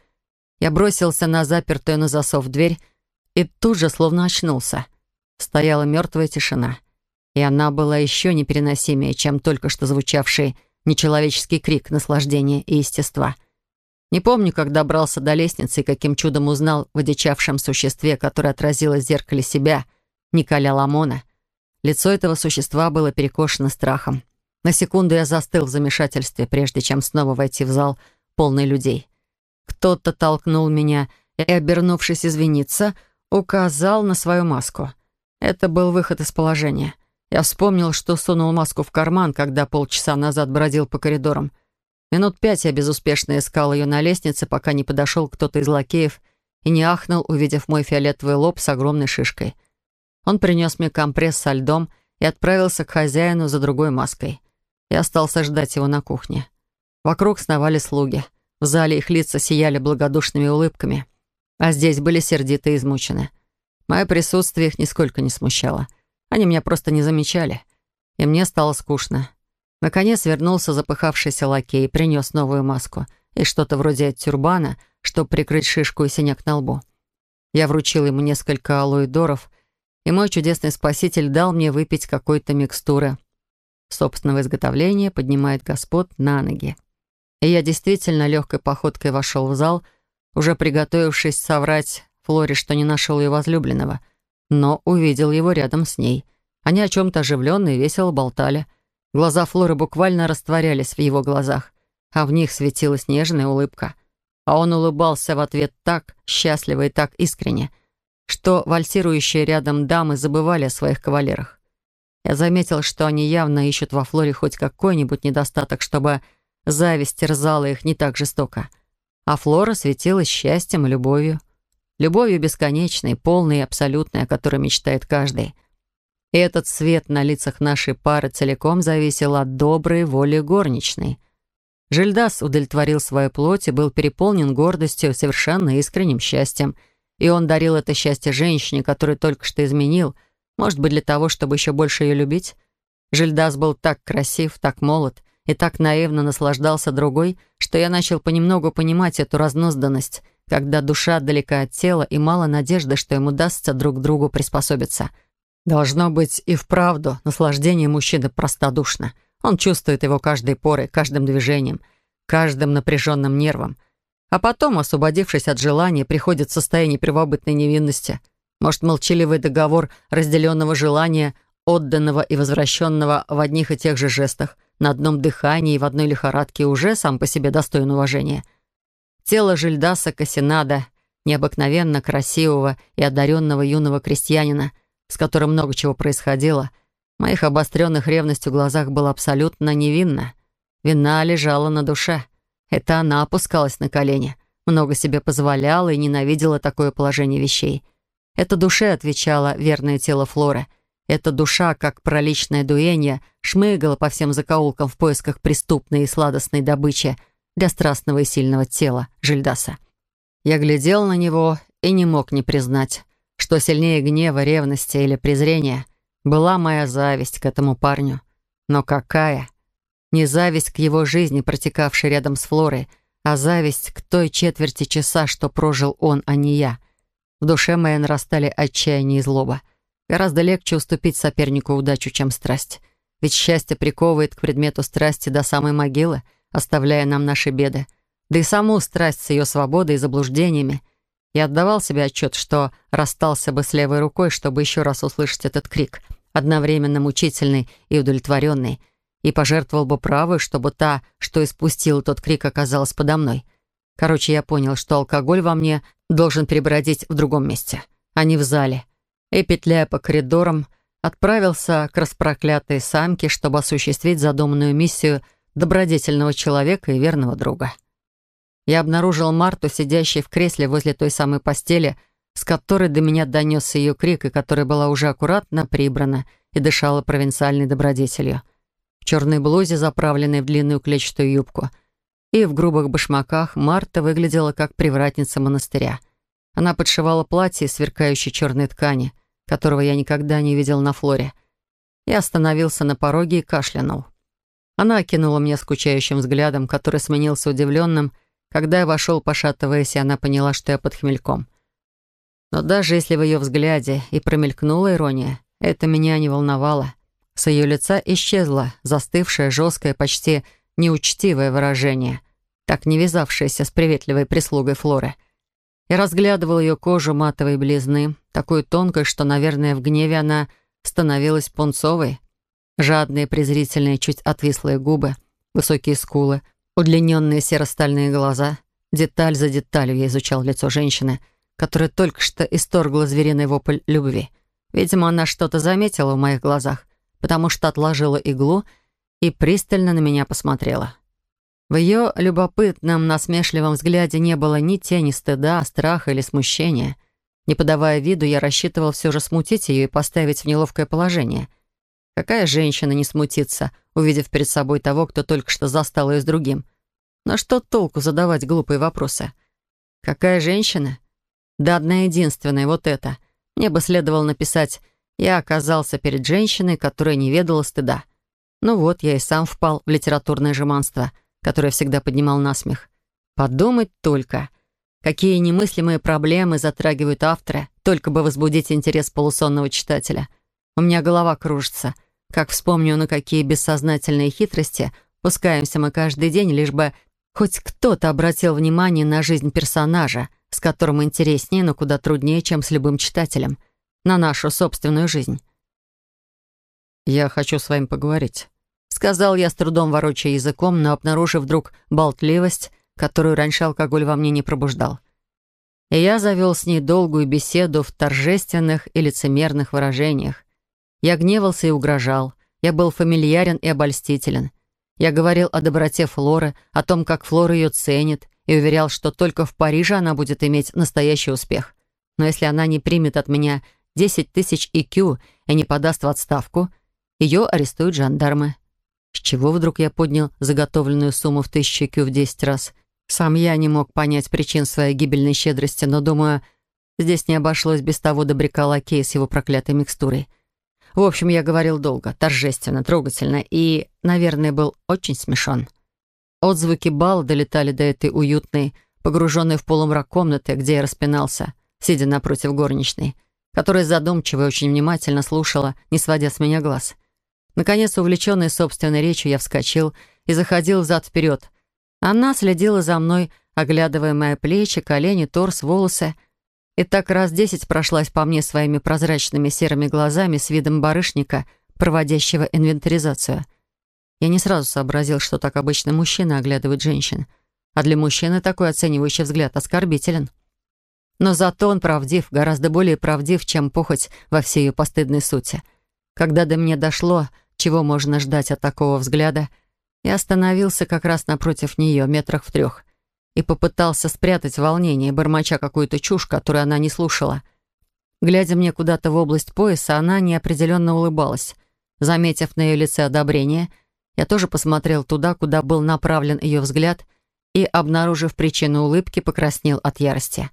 Я бросился на запертую на засов дверь и тут же словно очнулся. Стояла мертвая тишина. И она была еще непереносимее, чем только что звучавший нечеловеческий крик наслаждения и естества. Не помню, как добрался до лестницы и каким чудом узнал в одичавшем существе, которое отразилось в зеркале себя, Николя Ламона. Лицо этого существа было перекошено страхом. На секунду я застыл в замешательстве, прежде чем снова войти в зал, полный людей. Кто-то толкнул меня и, обернувшись извиниться, указал на свою маску. Это был выход из положения. Я вспомнил, что сунул маску в карман, когда полчаса назад бродил по коридорам. Минут пять я безуспешно искал ее на лестнице, пока не подошел кто-то из лакеев и не ахнул, увидев мой фиолетовый лоб с огромной шишкой. Он принес мне компресс со льдом и отправился к хозяину за другой маской. Я остался ждать его на кухне. Вокруг сновали слуги. В зале их лица сияли благодушными улыбками, а здесь были сердиты и измучены. Мое присутствие их нисколько не смущало. Они меня просто не замечали. И мне стало скучно. Наконец вернулся запыхавшийся лакей и принес новую маску и что-то вроде тюрбана, чтобы прикрыть шишку и синяк на лбу. Я вручил ему несколько алоидоров, и мой чудесный спаситель дал мне выпить какой-то микстуры. Собственного изготовления поднимает господ на ноги. И я действительно легкой походкой вошел в зал, уже приготовившись соврать Флоре, что не нашел ее возлюбленного, но увидел его рядом с ней. Они о чем-то оживленно и весело болтали. Глаза Флоры буквально растворялись в его глазах, а в них светилась нежная улыбка. А он улыбался в ответ так счастливо и так искренне, что вальсирующие рядом дамы забывали о своих кавалерах. Я заметил, что они явно ищут во Флоре хоть какой-нибудь недостаток, чтобы зависть терзала их не так жестоко. А Флора светилась счастьем и любовью. Любовью бесконечной, полной и абсолютной, о которой мечтает каждый. И этот свет на лицах нашей пары целиком зависел от доброй воли горничной. Жильдас удовлетворил свою плоть и был переполнен гордостью, совершенно искренним счастьем. И он дарил это счастье женщине, которую только что изменил, может быть, для того, чтобы еще больше ее любить. Жильдас был так красив, так молод и так наивно наслаждался другой, что я начал понемногу понимать эту разнозданность — когда душа далека от тела и мало надежды, что им удастся друг другу приспособиться. Должно быть и вправду наслаждение мужчины простодушно. Он чувствует его каждой порой, каждым движением, каждым напряженным нервом. А потом, освободившись от желания, приходит в состояние первобытной невинности. Может, молчаливый договор разделенного желания, отданного и возвращенного в одних и тех же жестах, на одном дыхании и в одной лихорадке уже сам по себе достоин уважения — Тело Жильдаса Касинада, необыкновенно красивого и одаренного юного крестьянина, с которым много чего происходило, в моих обостренных ревностью глазах было абсолютно невинно. Вина лежала на душе. Это она опускалась на колени, много себе позволяла и ненавидела такое положение вещей. Это душе отвечало верное тело Флоры. Эта душа, как проличное дуэнье, шмыгала по всем закоулкам в поисках преступной и сладостной добычи — для страстного и сильного тела Жильдаса. Я глядел на него и не мог не признать, что сильнее гнева, ревности или презрения была моя зависть к этому парню. Но какая? Не зависть к его жизни, протекавшей рядом с Флорой, а зависть к той четверти часа, что прожил он, а не я. В душе моей нарастали отчаяние и злоба. Гораздо легче уступить сопернику удачу, чем страсть. Ведь счастье приковывает к предмету страсти до самой могилы — оставляя нам наши беды, да и саму страсть с ее свободой и заблуждениями. Я отдавал себе отчет, что расстался бы с левой рукой, чтобы еще раз услышать этот крик, одновременно мучительный и удовлетворенный, и пожертвовал бы правой, чтобы та, что испустила тот крик, оказалась подо мной. Короче, я понял, что алкоголь во мне должен перебродить в другом месте, а не в зале. И, петляя по коридорам, отправился к распроклятой самке, чтобы осуществить задуманную миссию — добродетельного человека и верного друга. Я обнаружил Марту, сидящей в кресле возле той самой постели, с которой до меня донесся ее крик, и которая была уже аккуратно прибрана и дышала провинциальной добродетелью. В черной блузе, заправленной в длинную клетчатую юбку, и в грубых башмаках Марта выглядела как привратница монастыря. Она подшивала платье из сверкающей черной ткани, которого я никогда не видел на флоре. Я остановился на пороге и кашлянул. Она окинула меня скучающим взглядом, который сменился удивленным, когда я вошел, пошатываясь, и она поняла, что я под хмельком. Но даже если в ее взгляде и промелькнула ирония, это меня не волновало. С ее лица исчезло застывшее, жесткое, почти неучтивое выражение, так не вязавшееся с приветливой прислугой Флоры. Я разглядывал ее кожу матовой близны, такую тонкую, что, наверное, в гневе она становилась пунцовой. Жадные, презрительные, чуть отвислые губы, высокие скулы, удлиненные серо-стальные глаза. Деталь за деталью я изучал лицо женщины, которая только что исторгла звериный вопль любви. Видимо, она что-то заметила в моих глазах, потому что отложила иглу и пристально на меня посмотрела. В ее любопытном, насмешливом взгляде не было ни тени стыда, страха или смущения. Не подавая виду, я рассчитывал все же смутить ее и поставить в неловкое положение. Какая женщина не смутится, увидев перед собой того, кто только что застал ее с другим? Но что толку задавать глупые вопросы? Какая женщина? Да одна единственная, вот это. Мне бы следовало написать «Я оказался перед женщиной, которая не ведала стыда». Ну вот, я и сам впал в литературное жеманство, которое всегда поднимал насмех. Подумать только, какие немыслимые проблемы затрагивают автора, только бы возбудить интерес полусонного читателя. У меня голова кружится, как вспомню, на какие бессознательные хитрости пускаемся мы каждый день, лишь бы хоть кто-то обратил внимание на жизнь персонажа, с которым интереснее, но куда труднее, чем с любым читателем, на нашу собственную жизнь. «Я хочу с вами поговорить», — сказал я с трудом ворочая языком, но обнаружив вдруг болтливость, которую раньше алкоголь во мне не пробуждал. И я завел с ней долгую беседу в торжественных и лицемерных выражениях. Я гневался и угрожал. Я был фамильярен и обольстителен. Я говорил о доброте Флоры, о том, как Флора ее ценит, и уверял, что только в Париже она будет иметь настоящий успех. Но если она не примет от меня 10 тысяч IQ и не подаст в отставку, ее арестуют жандармы. С чего вдруг я поднял заготовленную сумму в тысячу IQ в 10 раз? Сам я не мог понять причин своей гибельной щедрости, но, думаю, здесь не обошлось без того добряка лакея с его проклятой микстурой. В общем, я говорил долго, торжественно, трогательно и, наверное, был очень смешон. Отзвуки бала долетали до этой уютной, погруженной в полумрак комнаты, где я распинался, сидя напротив горничной, которая задумчиво и очень внимательно слушала, не сводя с меня глаз. Наконец, увлеченный собственной речью, я вскочил и заходил взад-вперед. Она следила за мной, оглядывая мои плечи, колени, торс, волосы, и так раз десять прошлась по мне своими прозрачными серыми глазами с видом барышника, проводящего инвентаризацию — я не сразу сообразил, что так обычно мужчина оглядывает женщин. А для мужчины такой оценивающий взгляд оскорбителен. Но зато он правдив, гораздо более правдив, чем похоть во всей ее постыдной сути. Когда до меня дошло, чего можно ждать от такого взгляда, я остановился как раз напротив нее, метрах в трех, и попытался спрятать волнение, бормоча какую-то чушь, которую она не слушала. Глядя мне куда-то в область пояса, она неопределенно улыбалась. Заметив на ее лице одобрение — я тоже посмотрел туда, куда был направлен ее взгляд, и, обнаружив причину улыбки, покраснел от ярости.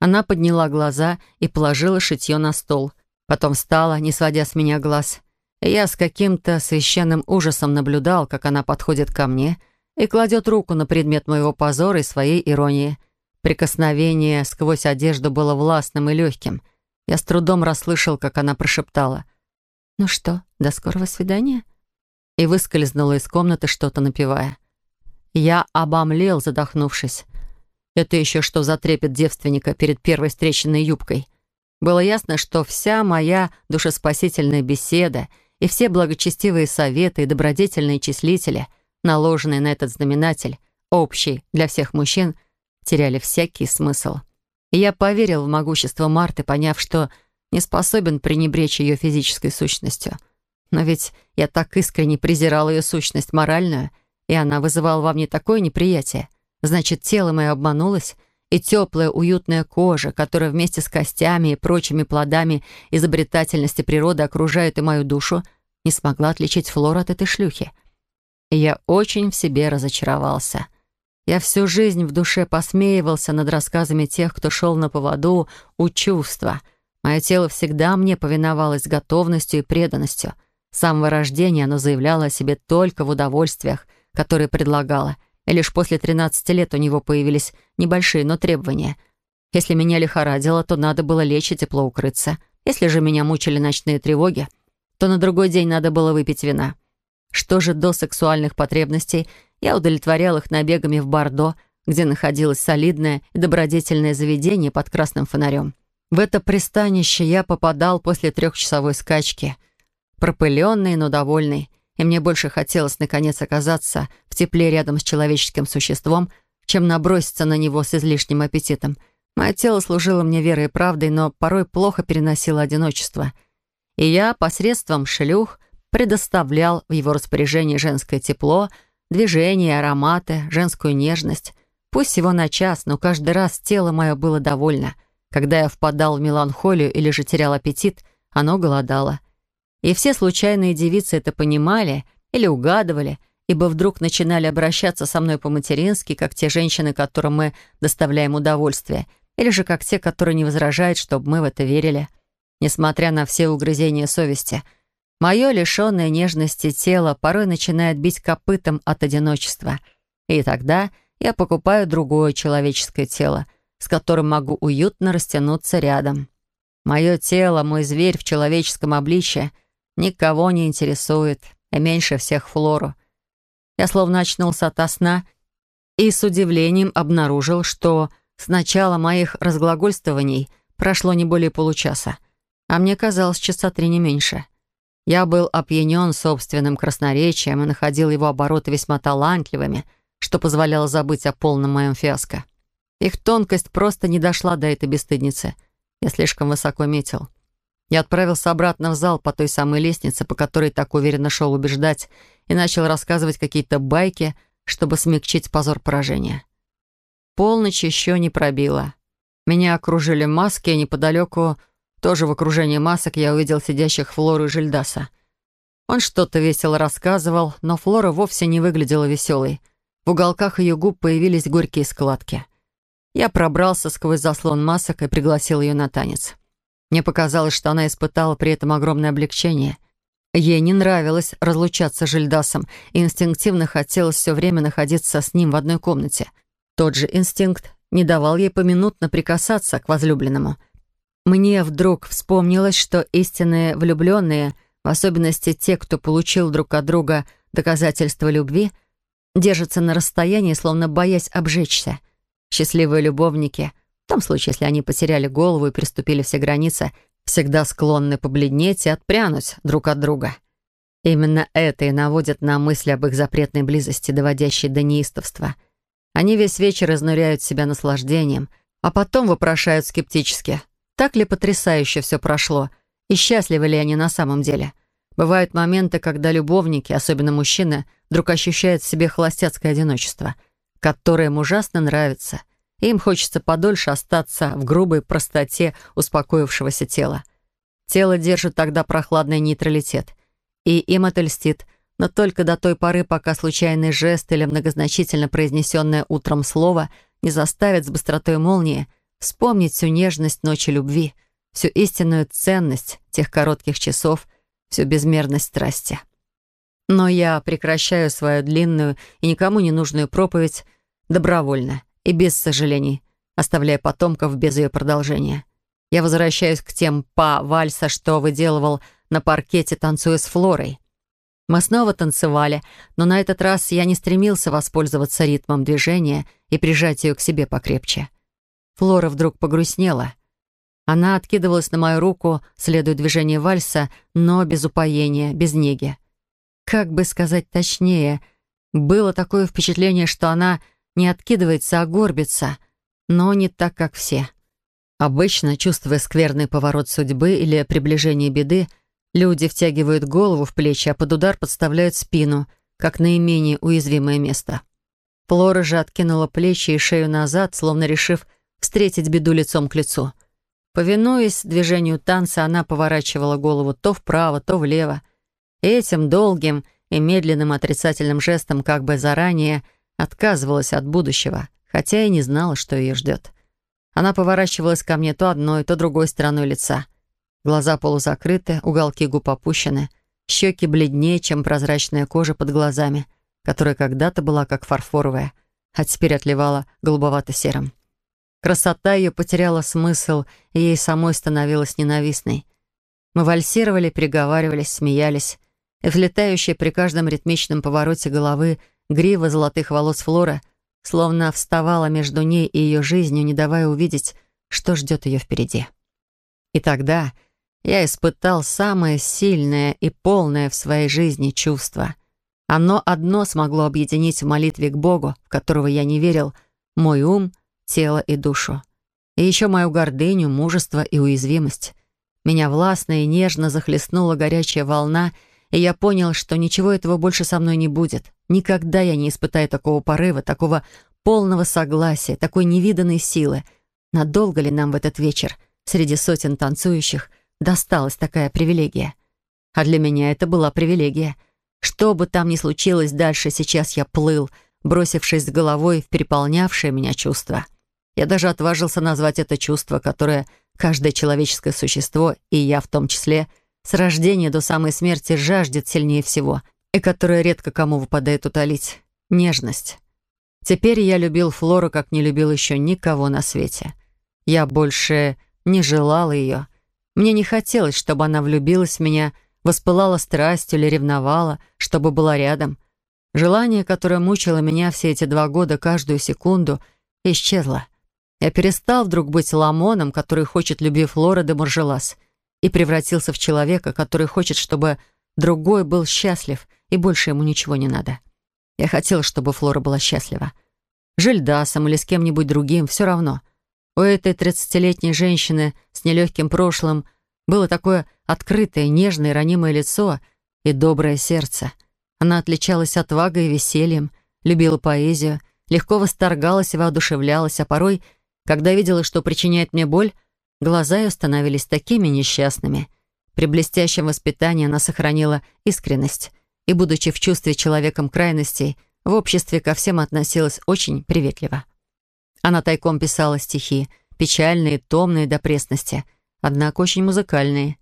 Она подняла глаза и положила шитье на стол. Потом встала, не сводя с меня глаз. Я с каким-то священным ужасом наблюдал, как она подходит ко мне и кладет руку на предмет моего позора и своей иронии. Прикосновение сквозь одежду было властным и легким. Я с трудом расслышал, как она прошептала. «Ну что, до скорого свидания?» и выскользнула из комнаты, что-то напевая. Я обомлел, задохнувшись. Это еще что за трепет девственника перед первой встреченной юбкой. Было ясно, что вся моя душеспасительная беседа и все благочестивые советы и добродетельные числители, наложенные на этот знаменатель, общий для всех мужчин, теряли всякий смысл. И я поверил в могущество Марты, поняв, что не способен пренебречь ее физической сущностью — но ведь я так искренне презирал ее сущность моральную, и она вызывала во мне такое неприятие. Значит, тело мое обманулось, и теплая, уютная кожа, которая вместе с костями и прочими плодами изобретательности природы окружает и мою душу, не смогла отличить Флору от этой шлюхи. И я очень в себе разочаровался. Я всю жизнь в душе посмеивался над рассказами тех, кто шел на поводу у чувства. Мое тело всегда мне повиновалось готовностью и преданностью. С самого рождения оно заявляло о себе только в удовольствиях, которые предлагало, и лишь после 13 лет у него появились небольшие, но требования. Если меня лихорадило, то надо было лечь и тепло укрыться. Если же меня мучили ночные тревоги, то на другой день надо было выпить вина. Что же до сексуальных потребностей, я удовлетворял их набегами в Бордо, где находилось солидное и добродетельное заведение под красным фонарем. В это пристанище я попадал после трехчасовой скачки, пропыленный, но довольный, и мне больше хотелось наконец оказаться в тепле рядом с человеческим существом, чем наброситься на него с излишним аппетитом. Мое тело служило мне верой и правдой, но порой плохо переносило одиночество. И я посредством шлюх предоставлял в его распоряжение женское тепло, движения, ароматы, женскую нежность. Пусть всего на час, но каждый раз тело мое было довольно. Когда я впадал в меланхолию или же терял аппетит, оно голодало. И все случайные девицы это понимали или угадывали, ибо вдруг начинали обращаться со мной по-матерински, как те женщины, которым мы доставляем удовольствие, или же как те, которые не возражают, чтобы мы в это верили. Несмотря на все угрызения совести — Мое лишенное нежности тело порой начинает бить копытом от одиночества. И тогда я покупаю другое человеческое тело, с которым могу уютно растянуться рядом. Мое тело, мой зверь в человеческом обличье, никого не интересует, и меньше всех Флору. Я словно очнулся ото сна и с удивлением обнаружил, что с начала моих разглагольствований прошло не более получаса, а мне казалось часа три не меньше — я был опьянен собственным красноречием и находил его обороты весьма талантливыми, что позволяло забыть о полном моем фиаско. Их тонкость просто не дошла до этой бесстыдницы. Я слишком высоко метил. Я отправился обратно в зал по той самой лестнице, по которой так уверенно шел убеждать, и начал рассказывать какие-то байки, чтобы смягчить позор поражения. Полночь еще не пробила. Меня окружили маски, и неподалеку тоже в окружении масок я увидел сидящих Флору и Жильдаса. Он что-то весело рассказывал, но Флора вовсе не выглядела веселой. В уголках ее губ появились горькие складки. Я пробрался сквозь заслон масок и пригласил ее на танец. Мне показалось, что она испытала при этом огромное облегчение. Ей не нравилось разлучаться с Жильдасом, и инстинктивно хотелось все время находиться с ним в одной комнате. Тот же инстинкт не давал ей поминутно прикасаться к возлюбленному — мне вдруг вспомнилось, что истинные влюбленные, в особенности те, кто получил друг от друга доказательства любви, держатся на расстоянии, словно боясь обжечься. Счастливые любовники, в том случае, если они потеряли голову и приступили все границы, всегда склонны побледнеть и отпрянуть друг от друга. Именно это и наводит на мысли об их запретной близости, доводящей до неистовства. Они весь вечер изнуряют себя наслаждением, а потом вопрошают скептически — так ли потрясающе все прошло, и счастливы ли они на самом деле? Бывают моменты, когда любовники, особенно мужчины, вдруг ощущают в себе холостяцкое одиночество, которое им ужасно нравится, им хочется подольше остаться в грубой простоте успокоившегося тела. Тело держит тогда прохладный нейтралитет, и им это льстит, но только до той поры, пока случайный жест или многозначительно произнесенное утром слово не заставит с быстротой молнии Вспомнить всю нежность ночи любви, всю истинную ценность тех коротких часов, всю безмерность страсти. Но я прекращаю свою длинную и никому не нужную проповедь добровольно и без сожалений, оставляя потомков без ее продолжения. Я возвращаюсь к тем па вальса, что выделывал на паркете, танцуя с Флорой. Мы снова танцевали, но на этот раз я не стремился воспользоваться ритмом движения и прижать ее к себе покрепче. Флора вдруг погрустнела. Она откидывалась на мою руку, следуя движению вальса, но без упоения, без неги. Как бы сказать точнее, было такое впечатление, что она не откидывается, а горбится, но не так, как все. Обычно, чувствуя скверный поворот судьбы или приближение беды, люди втягивают голову в плечи, а под удар подставляют спину, как наименее уязвимое место. Флора же откинула плечи и шею назад, словно решив встретить беду лицом к лицу. Повинуясь движению танца, она поворачивала голову то вправо, то влево. Этим долгим и медленным отрицательным жестом, как бы заранее, Отказывалась от будущего, хотя и не знала, что ее ждет. Она поворачивалась ко мне то одной, то другой стороной лица. Глаза полузакрыты, уголки губ опущены, щеки бледнее, чем прозрачная кожа под глазами, которая когда-то была как фарфоровая, а теперь отливала голубовато-серым. Красота ее потеряла смысл, и ей самой становилась ненавистной. Мы вальсировали, переговаривались, смеялись, и взлетающая при каждом ритмичном повороте головы грива золотых волос Флора словно вставала между ней и ее жизнью, не давая увидеть, что ждет ее впереди. И тогда я испытал самое сильное и полное в своей жизни чувство. Оно одно смогло объединить в молитве к Богу, в которого я не верил, мой ум — тело и душу. И еще мою гордыню, мужество и уязвимость. Меня властно и нежно захлестнула горячая волна, и я понял, что ничего этого больше со мной не будет. Никогда я не испытаю такого порыва, такого полного согласия, такой невиданной силы. Надолго ли нам в этот вечер, среди сотен танцующих, досталась такая привилегия? А для меня это была привилегия. Что бы там ни случилось дальше, сейчас я плыл, бросившись с головой в переполнявшее меня чувство. Я даже отважился назвать это чувство, которое каждое человеческое существо, и я в том числе, с рождения до самой смерти жаждет сильнее всего, и которое редко кому выпадает утолить — нежность. Теперь я любил Флору, как не любил еще никого на свете. Я больше не желал ее. Мне не хотелось, чтобы она влюбилась в меня, воспылала страстью или ревновала, чтобы была рядом. Желание, которое мучило меня все эти два года каждую секунду, исчезло. Я перестал вдруг быть ламоном, который хочет любви Флора де Муржелас, и превратился в человека, который хочет, чтобы другой был счастлив, и больше ему ничего не надо. Я хотел, чтобы Флора была счастлива. Жильдасом или с кем-нибудь другим, все равно. У этой тридцатилетней женщины с нелегким прошлым было такое открытое, нежное, ранимое лицо и доброе сердце. Она отличалась отвагой и весельем, любила поэзию, легко восторгалась и воодушевлялась, а порой — когда видела, что причиняет мне боль, глаза ее становились такими несчастными. При блестящем воспитании она сохранила искренность и, будучи в чувстве человеком крайностей, в обществе ко всем относилась очень приветливо. Она тайком писала стихи, печальные, томные до пресности, однако очень музыкальные.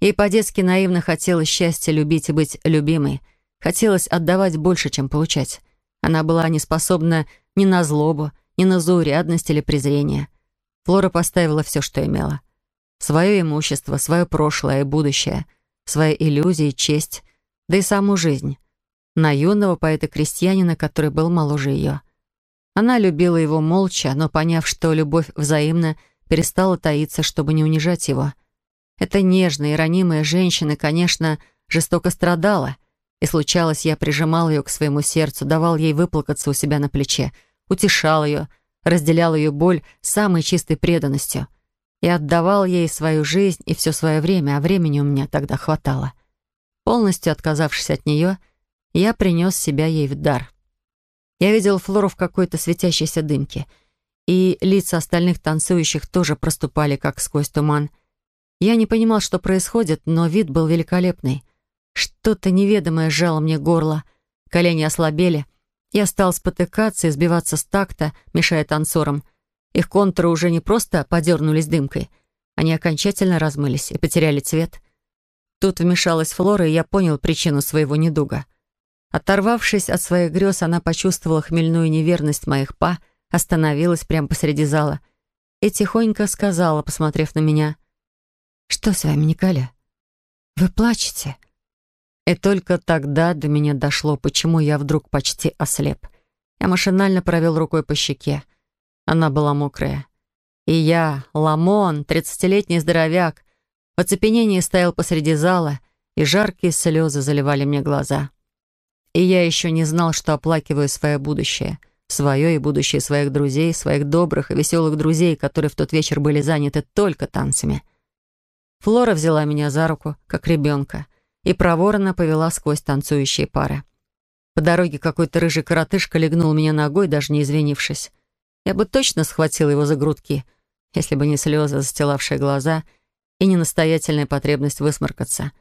Ей по-детски наивно хотелось счастья любить и быть любимой. Хотелось отдавать больше, чем получать. Она была не способна ни на злобу, ни на заурядность или презрение. Флора поставила все, что имела. Свое имущество, свое прошлое и будущее, свои иллюзии, честь, да и саму жизнь. На юного поэта-крестьянина, который был моложе ее. Она любила его молча, но, поняв, что любовь взаимна, перестала таиться, чтобы не унижать его. Эта нежная и ранимая женщина, конечно, жестоко страдала, и случалось, я прижимал ее к своему сердцу, давал ей выплакаться у себя на плече — утешал ее, разделял ее боль самой чистой преданностью и отдавал ей свою жизнь и все свое время, а времени у меня тогда хватало. Полностью отказавшись от нее, я принес себя ей в дар. Я видел Флору в какой-то светящейся дымке, и лица остальных танцующих тоже проступали, как сквозь туман. Я не понимал, что происходит, но вид был великолепный. Что-то неведомое сжало мне горло, колени ослабели — я стал спотыкаться и сбиваться с такта, мешая танцорам. Их контуры уже не просто подернулись дымкой, они окончательно размылись и потеряли цвет. Тут вмешалась Флора, и я понял причину своего недуга. Оторвавшись от своих грез, она почувствовала хмельную неверность моих па, остановилась прямо посреди зала и тихонько сказала, посмотрев на меня, «Что с вами, Николя? Вы плачете?» И только тогда до меня дошло, почему я вдруг почти ослеп. Я машинально провел рукой по щеке. Она была мокрая. И я, Ламон, тридцатилетний здоровяк, в оцепенении стоял посреди зала, и жаркие слезы заливали мне глаза. И я еще не знал, что оплакиваю свое будущее. Свое и будущее своих друзей, своих добрых и веселых друзей, которые в тот вечер были заняты только танцами. Флора взяла меня за руку, как ребенка — и проворно повела сквозь танцующие пары. По дороге какой-то рыжий коротышка легнул меня ногой, даже не извинившись. Я бы точно схватила его за грудки, если бы не слезы, застилавшие глаза, и не настоятельная потребность высморкаться.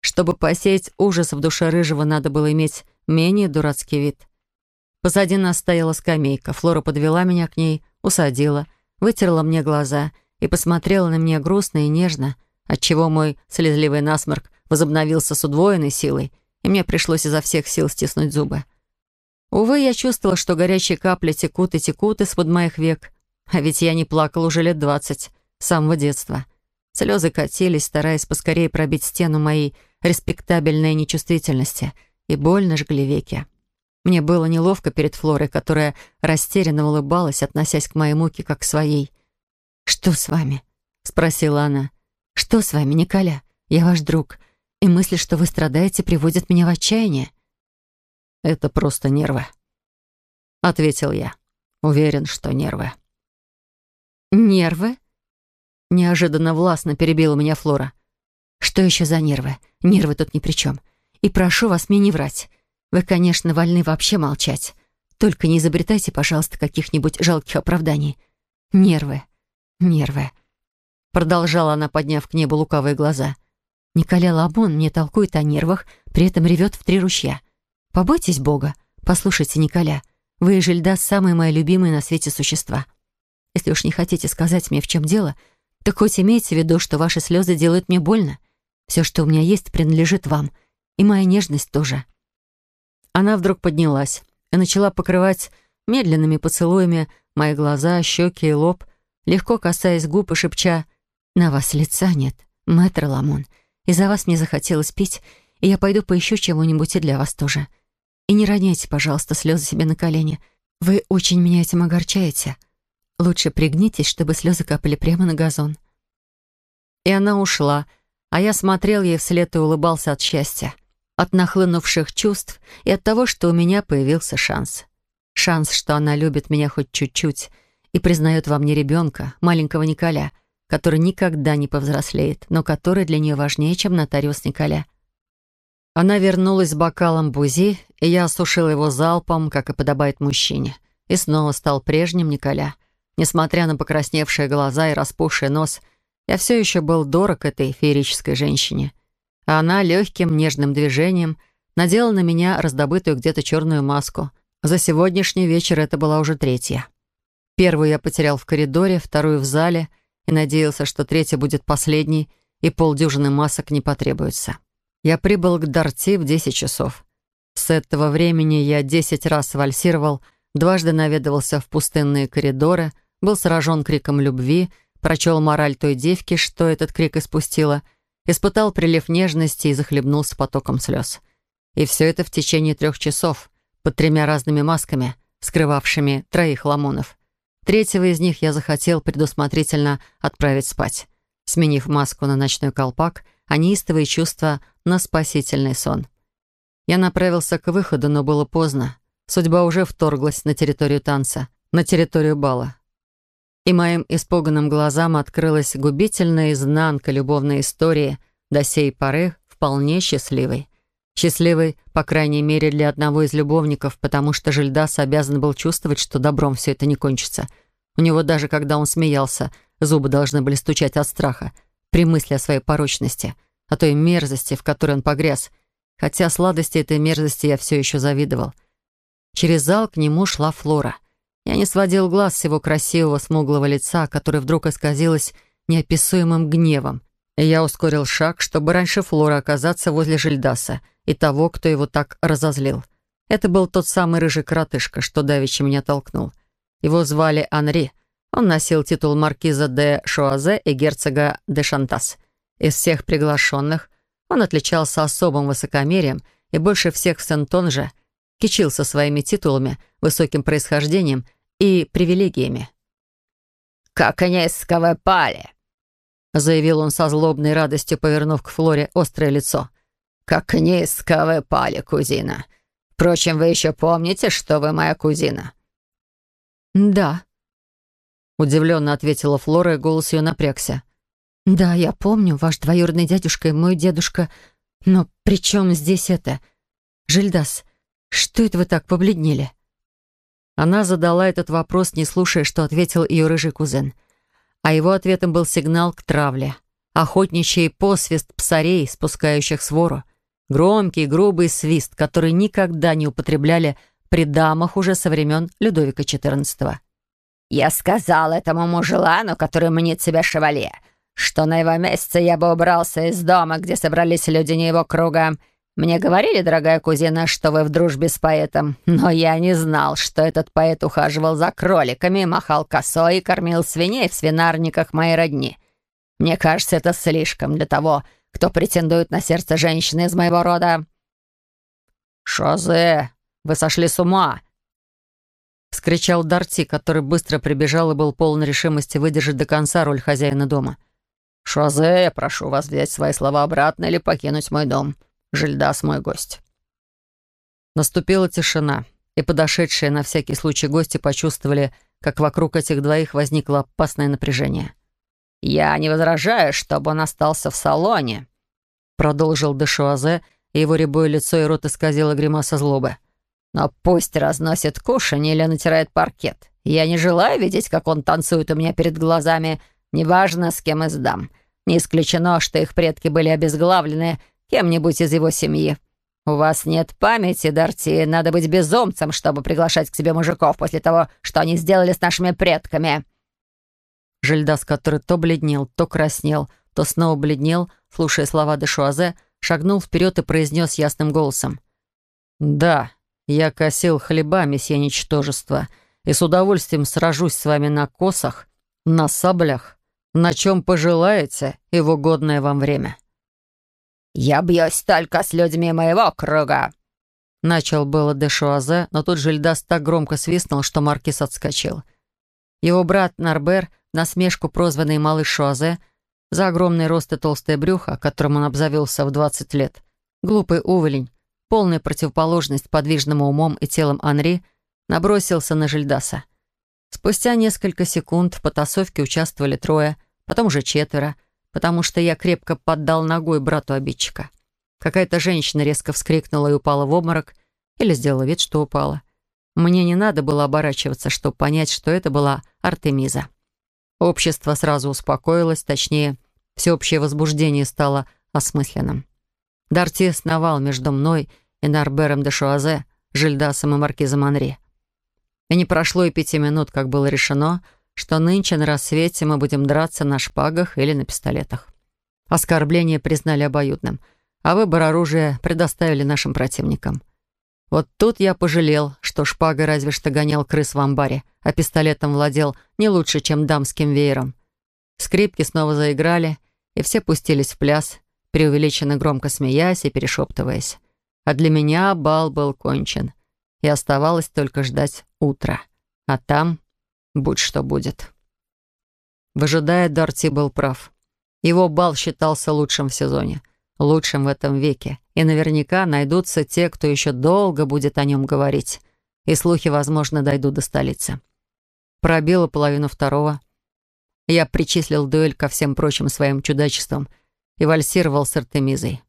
Чтобы посеять ужас в душе рыжего, надо было иметь менее дурацкий вид. Позади нас стояла скамейка. Флора подвела меня к ней, усадила, вытерла мне глаза и посмотрела на меня грустно и нежно, отчего мой слезливый насморк возобновился с удвоенной силой, и мне пришлось изо всех сил стиснуть зубы. Увы, я чувствовала, что горячие капли текут и текут из-под моих век, а ведь я не плакал уже лет двадцать, с самого детства. Слезы катились, стараясь поскорее пробить стену моей респектабельной нечувствительности, и больно жгли веки. Мне было неловко перед Флорой, которая растерянно улыбалась, относясь к моей муке как к своей. «Что с вами?» — спросила она. «Что с вами, Николя? Я ваш друг, и мысли, что вы страдаете, приводят меня в отчаяние». «Это просто нервы», — ответил я. «Уверен, что нервы». «Нервы?» Неожиданно властно перебила меня Флора. «Что еще за нервы? Нервы тут ни при чем. И прошу вас мне не врать. Вы, конечно, вольны вообще молчать. Только не изобретайте, пожалуйста, каких-нибудь жалких оправданий. Нервы, нервы». Продолжала она, подняв к небу лукавые глаза. Николя Ламон мне толкует о нервах, при этом ревет в три ручья. Побойтесь Бога. Послушайте, Николя, вы и Жильда самые мои любимые на свете существа. Если уж не хотите сказать мне, в чем дело, то хоть имейте в виду, что ваши слезы делают мне больно. Все, что у меня есть, принадлежит вам. И моя нежность тоже». Она вдруг поднялась и начала покрывать медленными поцелуями мои глаза, щеки и лоб, легко касаясь губ и шепча «На вас лица нет, мэтр Ламон, и за вас мне захотелось пить, и я пойду поищу чего-нибудь и для вас тоже. И не роняйте, пожалуйста, слезы себе на колени. Вы очень меня этим огорчаете. Лучше пригнитесь, чтобы слезы капали прямо на газон». И она ушла, а я смотрел ей вслед и улыбался от счастья, от нахлынувших чувств и от того, что у меня появился шанс. Шанс, что она любит меня хоть чуть-чуть и признает во мне ребенка, маленького Николя, который никогда не повзрослеет, но который для нее важнее, чем нотариус Николя. Она вернулась с бокалом бузи, и я осушил его залпом, как и подобает мужчине, и снова стал прежним Николя. Несмотря на покрасневшие глаза и распухший нос, я все еще был дорог этой феерической женщине. А она легким, нежным движением надела на меня раздобытую где-то черную маску. За сегодняшний вечер это была уже третья. Первую я потерял в коридоре, вторую в зале и надеялся, что третья будет последней, и полдюжины масок не потребуется. Я прибыл к Дарти в 10 часов. С этого времени я 10 раз вальсировал, дважды наведывался в пустынные коридоры, был сражен криком любви, прочел мораль той девки, что этот крик испустила, испытал прилив нежности и захлебнулся потоком слез. И все это в течение трех часов, под тремя разными масками, скрывавшими троих ламонов. Третьего из них я захотел предусмотрительно отправить спать, сменив маску на ночной колпак — а неистовые чувства на спасительный сон. Я направился к выходу, но было поздно. Судьба уже вторглась на территорию танца, на территорию бала. И моим испуганным глазам открылась губительная изнанка любовной истории, до сей поры вполне счастливой. Счастливой, по крайней мере, для одного из любовников, потому что Жильдас обязан был чувствовать, что добром все это не кончится. У него даже, когда он смеялся, зубы должны были стучать от страха — при мысли о своей порочности, о той мерзости, в которой он погряз, хотя сладости этой мерзости я все еще завидовал. Через зал к нему шла Флора. Я не сводил глаз с его красивого смуглого лица, которое вдруг исказилось неописуемым гневом, я ускорил шаг, чтобы раньше Флора оказаться возле Жильдаса и того, кто его так разозлил. Это был тот самый рыжий коротышка, что давеча меня толкнул. Его звали Анри — он носил титул маркиза де Шуазе и герцога де Шантас. Из всех приглашенных он отличался особым высокомерием и больше всех в Сент-Тонже кичился своими титулами, высоким происхождением и привилегиями. «Как низко пали!» Заявил он со злобной радостью, повернув к Флоре острое лицо. «Как низко вы пали, кузина! Впрочем, вы еще помните, что вы моя кузина?» «Да», Удивленно ответила Флора, и голос ее напрягся. «Да, я помню, ваш двоюродный дядюшка и мой дедушка. Но при чем здесь это? Жильдас, что это вы так побледнели?» Она задала этот вопрос, не слушая, что ответил ее рыжий кузен. А его ответом был сигнал к травле. Охотничий посвист псарей, спускающих свору. Громкий, грубый свист, который никогда не употребляли при дамах уже со времен Людовика XIV. «Я сказал этому мужелану, который мнит себя шевалье, что на его месте я бы убрался из дома, где собрались люди не его круга. Мне говорили, дорогая кузина, что вы в дружбе с поэтом, но я не знал, что этот поэт ухаживал за кроликами, махал косой и кормил свиней в свинарниках моей родни. Мне кажется, это слишком для того, кто претендует на сердце женщины из моего рода». «Шозе, вы сошли с ума!» — вскричал Дарти, который быстро прибежал и был полон решимости выдержать до конца роль хозяина дома. «Шозе, я прошу вас взять свои слова обратно или покинуть мой дом. Жильдас мой гость». Наступила тишина, и подошедшие на всякий случай гости почувствовали, как вокруг этих двоих возникло опасное напряжение. «Я не возражаю, чтобы он остался в салоне», — продолжил Дешуазе, и его рябое лицо и рот исказило гримаса злобы. «Но пусть разносит кушанье или натирает паркет. Я не желаю видеть, как он танцует у меня перед глазами, — Неважно, с кем из дам. Не исключено, что их предки были обезглавлены кем-нибудь из его семьи. У вас нет памяти, Дарти. Надо быть безумцем, чтобы приглашать к себе мужиков после того, что они сделали с нашими предками». Жильдас, который то бледнел, то краснел, то снова бледнел, слушая слова де Шуазе, шагнул вперед и произнес ясным голосом. «Да, я косил хлеба, месье ничтожество, и с удовольствием сражусь с вами на косах, на саблях, на чем пожелаете и в угодное вам время». «Я бьюсь только с людьми моего круга», — начал было де Шуазе, но тут Жильдас так громко свистнул, что Маркиз отскочил. Его брат Нарбер, насмешку прозванный Малыш Шуазе, за огромный рост и толстое брюхо, которым он обзавелся в 20 лет, глупый уволень, полная противоположность подвижному умом и телом Анри, набросился на Жильдаса. Спустя несколько секунд в потасовке участвовали трое — потом уже четверо, потому что я крепко поддал ногой брату обидчика. Какая-то женщина резко вскрикнула и упала в обморок, или сделала вид, что упала. Мне не надо было оборачиваться, чтобы понять, что это была Артемиза. Общество сразу успокоилось, точнее, всеобщее возбуждение стало осмысленным. Дарти сновал между мной и Нарбером де Шуазе, Жильдасом и Маркизом Анри. И не прошло и пяти минут, как было решено — что нынче на рассвете мы будем драться на шпагах или на пистолетах. Оскорбление признали обоюдным, а выбор оружия предоставили нашим противникам. Вот тут я пожалел, что шпагой разве что гонял крыс в амбаре, а пистолетом владел не лучше, чем дамским веером. Скрипки снова заиграли, и все пустились в пляс, преувеличенно громко смеясь и перешептываясь. А для меня бал был кончен, и оставалось только ждать утра. А там будь что будет. Выжидая, Дарти был прав. Его бал считался лучшим в сезоне, лучшим в этом веке, и наверняка найдутся те, кто еще долго будет о нем говорить, и слухи, возможно, дойдут до столицы. Пробило половину второго. Я причислил дуэль ко всем прочим своим чудачествам и вальсировал с Артемизой.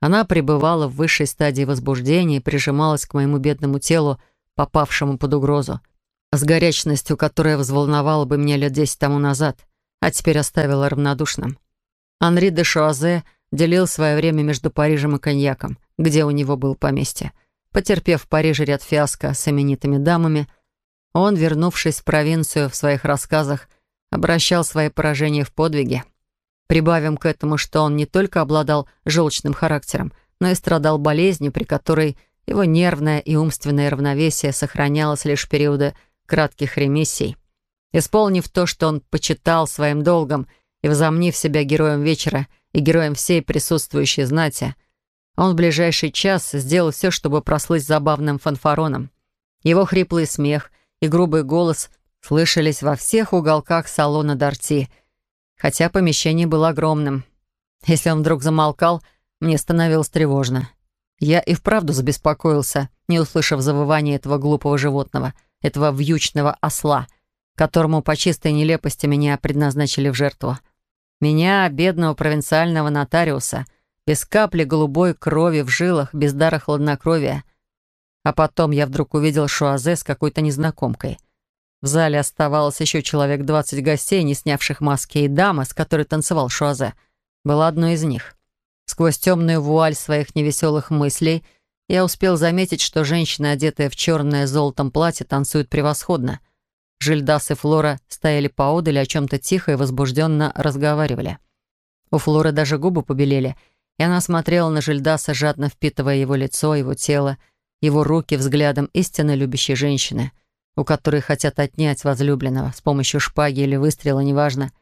Она пребывала в высшей стадии возбуждения и прижималась к моему бедному телу, попавшему под угрозу, с горячностью, которая взволновала бы меня лет десять тому назад, а теперь оставила равнодушным. Анри де Шуазе делил свое время между Парижем и Коньяком, где у него был поместье. Потерпев в Париже ряд фиаско с именитыми дамами, он, вернувшись в провинцию в своих рассказах, обращал свои поражения в подвиги. Прибавим к этому, что он не только обладал желчным характером, но и страдал болезнью, при которой его нервное и умственное равновесие сохранялось лишь в периоды кратких ремиссий. Исполнив то, что он почитал своим долгом и возомнив себя героем вечера и героем всей присутствующей знати, он в ближайший час сделал все, чтобы прослыть забавным фанфароном. Его хриплый смех и грубый голос слышались во всех уголках салона Дарти, хотя помещение было огромным. Если он вдруг замолкал, мне становилось тревожно. Я и вправду забеспокоился, не услышав завывания этого глупого животного — этого вьючного осла, которому по чистой нелепости меня предназначили в жертву. Меня, бедного провинциального нотариуса, без капли голубой крови в жилах, без дара хладнокровия. А потом я вдруг увидел Шуазе с какой-то незнакомкой. В зале оставалось еще человек двадцать гостей, не снявших маски, и дама, с которой танцевал Шуазе, была одной из них. Сквозь темную вуаль своих невеселых мыслей я успел заметить, что женщина, одетая в черное золотом платье, танцует превосходно. Жильдас и Флора стояли поодаль, о чем-то тихо и возбужденно разговаривали. У Флоры даже губы побелели, и она смотрела на Жильдаса, жадно впитывая его лицо, его тело, его руки взглядом истинно любящей женщины, у которой хотят отнять возлюбленного с помощью шпаги или выстрела, неважно.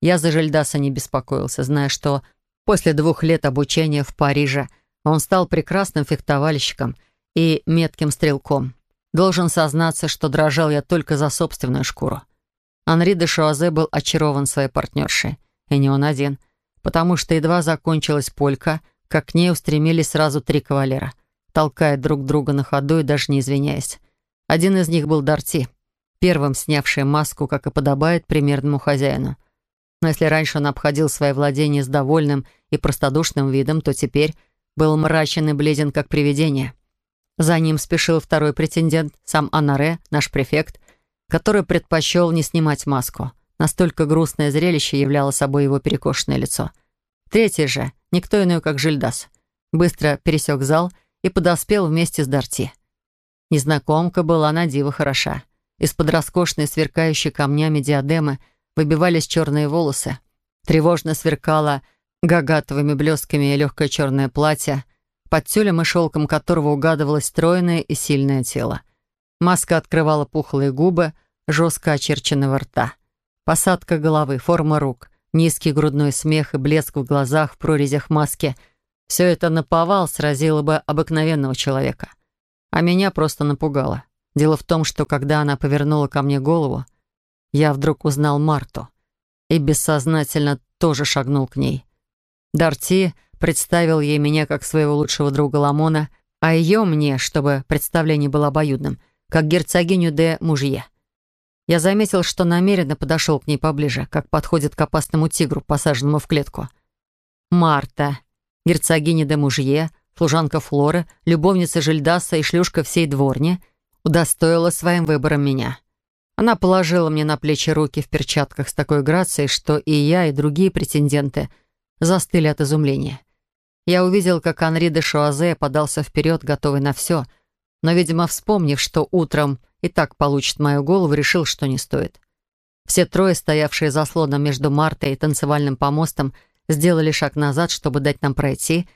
Я за Жильдаса не беспокоился, зная, что после двух лет обучения в Париже он стал прекрасным фехтовальщиком и метким стрелком. Должен сознаться, что дрожал я только за собственную шкуру. Анри де Шуазе был очарован своей партнершей, и не он один, потому что едва закончилась полька, как к ней устремились сразу три кавалера, толкая друг друга на ходу и даже не извиняясь. Один из них был Дарти, первым снявший маску, как и подобает примерному хозяину. Но если раньше он обходил свои владения с довольным и простодушным видом, то теперь был мрачен и бледен, как привидение. За ним спешил второй претендент, сам Анаре, наш префект, который предпочел не снимать маску. Настолько грустное зрелище являло собой его перекошенное лицо. Третий же, никто иной, как Жильдас, быстро пересек зал и подоспел вместе с Дарти. Незнакомка была на диво хороша. Из-под роскошной, сверкающей камнями диадемы выбивались черные волосы. Тревожно сверкало гагатовыми блесками легкое черное платье, под тюлем и шелком которого угадывалось стройное и сильное тело. Маска открывала пухлые губы, жестко очерченного рта. Посадка головы, форма рук, низкий грудной смех и блеск в глазах в прорезях маски — все это наповал сразило бы обыкновенного человека. А меня просто напугало. Дело в том, что когда она повернула ко мне голову, я вдруг узнал Марту и бессознательно тоже шагнул к ней. Дарти представил ей меня как своего лучшего друга Ламона, а ее мне, чтобы представление было обоюдным, как герцогиню де Мужье. Я заметил, что намеренно подошел к ней поближе, как подходит к опасному тигру, посаженному в клетку. Марта, герцогиня де Мужье, служанка Флоры, любовница Жильдаса и шлюшка всей дворни, удостоила своим выбором меня. Она положила мне на плечи руки в перчатках с такой грацией, что и я, и другие претенденты застыли от изумления. Я увидел, как Анри де Шуазе подался вперед, готовый на все, но, видимо, вспомнив, что утром и так получит мою голову, решил, что не стоит. Все трое, стоявшие за слоном между Мартой и танцевальным помостом, сделали шаг назад, чтобы дать нам пройти,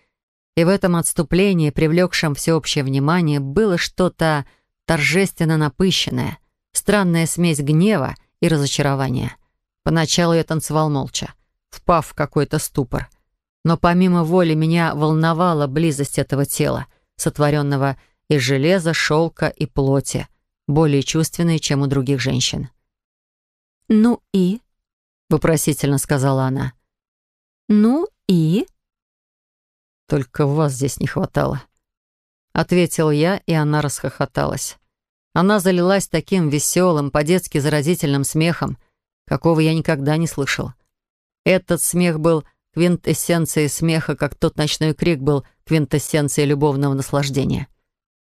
и в этом отступлении, привлекшем всеобщее внимание, было что-то торжественно напыщенное, странная смесь гнева и разочарования. Поначалу я танцевал молча, впав в какой-то ступор — но помимо воли меня волновала близость этого тела, сотворенного из железа, шелка и плоти, более чувственной, чем у других женщин. «Ну и?» — вопросительно сказала она. «Ну и?» «Только вас здесь не хватало», — ответил я, и она расхохоталась. Она залилась таким веселым, по-детски заразительным смехом, какого я никогда не слышал. Этот смех был квинтэссенцией смеха, как тот ночной крик был квинтэссенцией любовного наслаждения.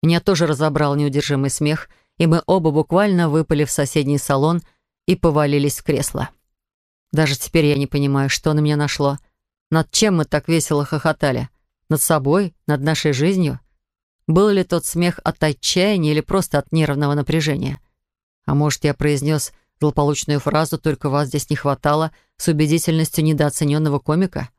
Меня тоже разобрал неудержимый смех, и мы оба буквально выпали в соседний салон и повалились в кресло. Даже теперь я не понимаю, что на меня нашло. Над чем мы так весело хохотали? Над собой? Над нашей жизнью? Был ли тот смех от отчаяния или просто от нервного напряжения? А может, я произнес злополучную фразу «только вас здесь не хватало» с убедительностью недооцененного комика?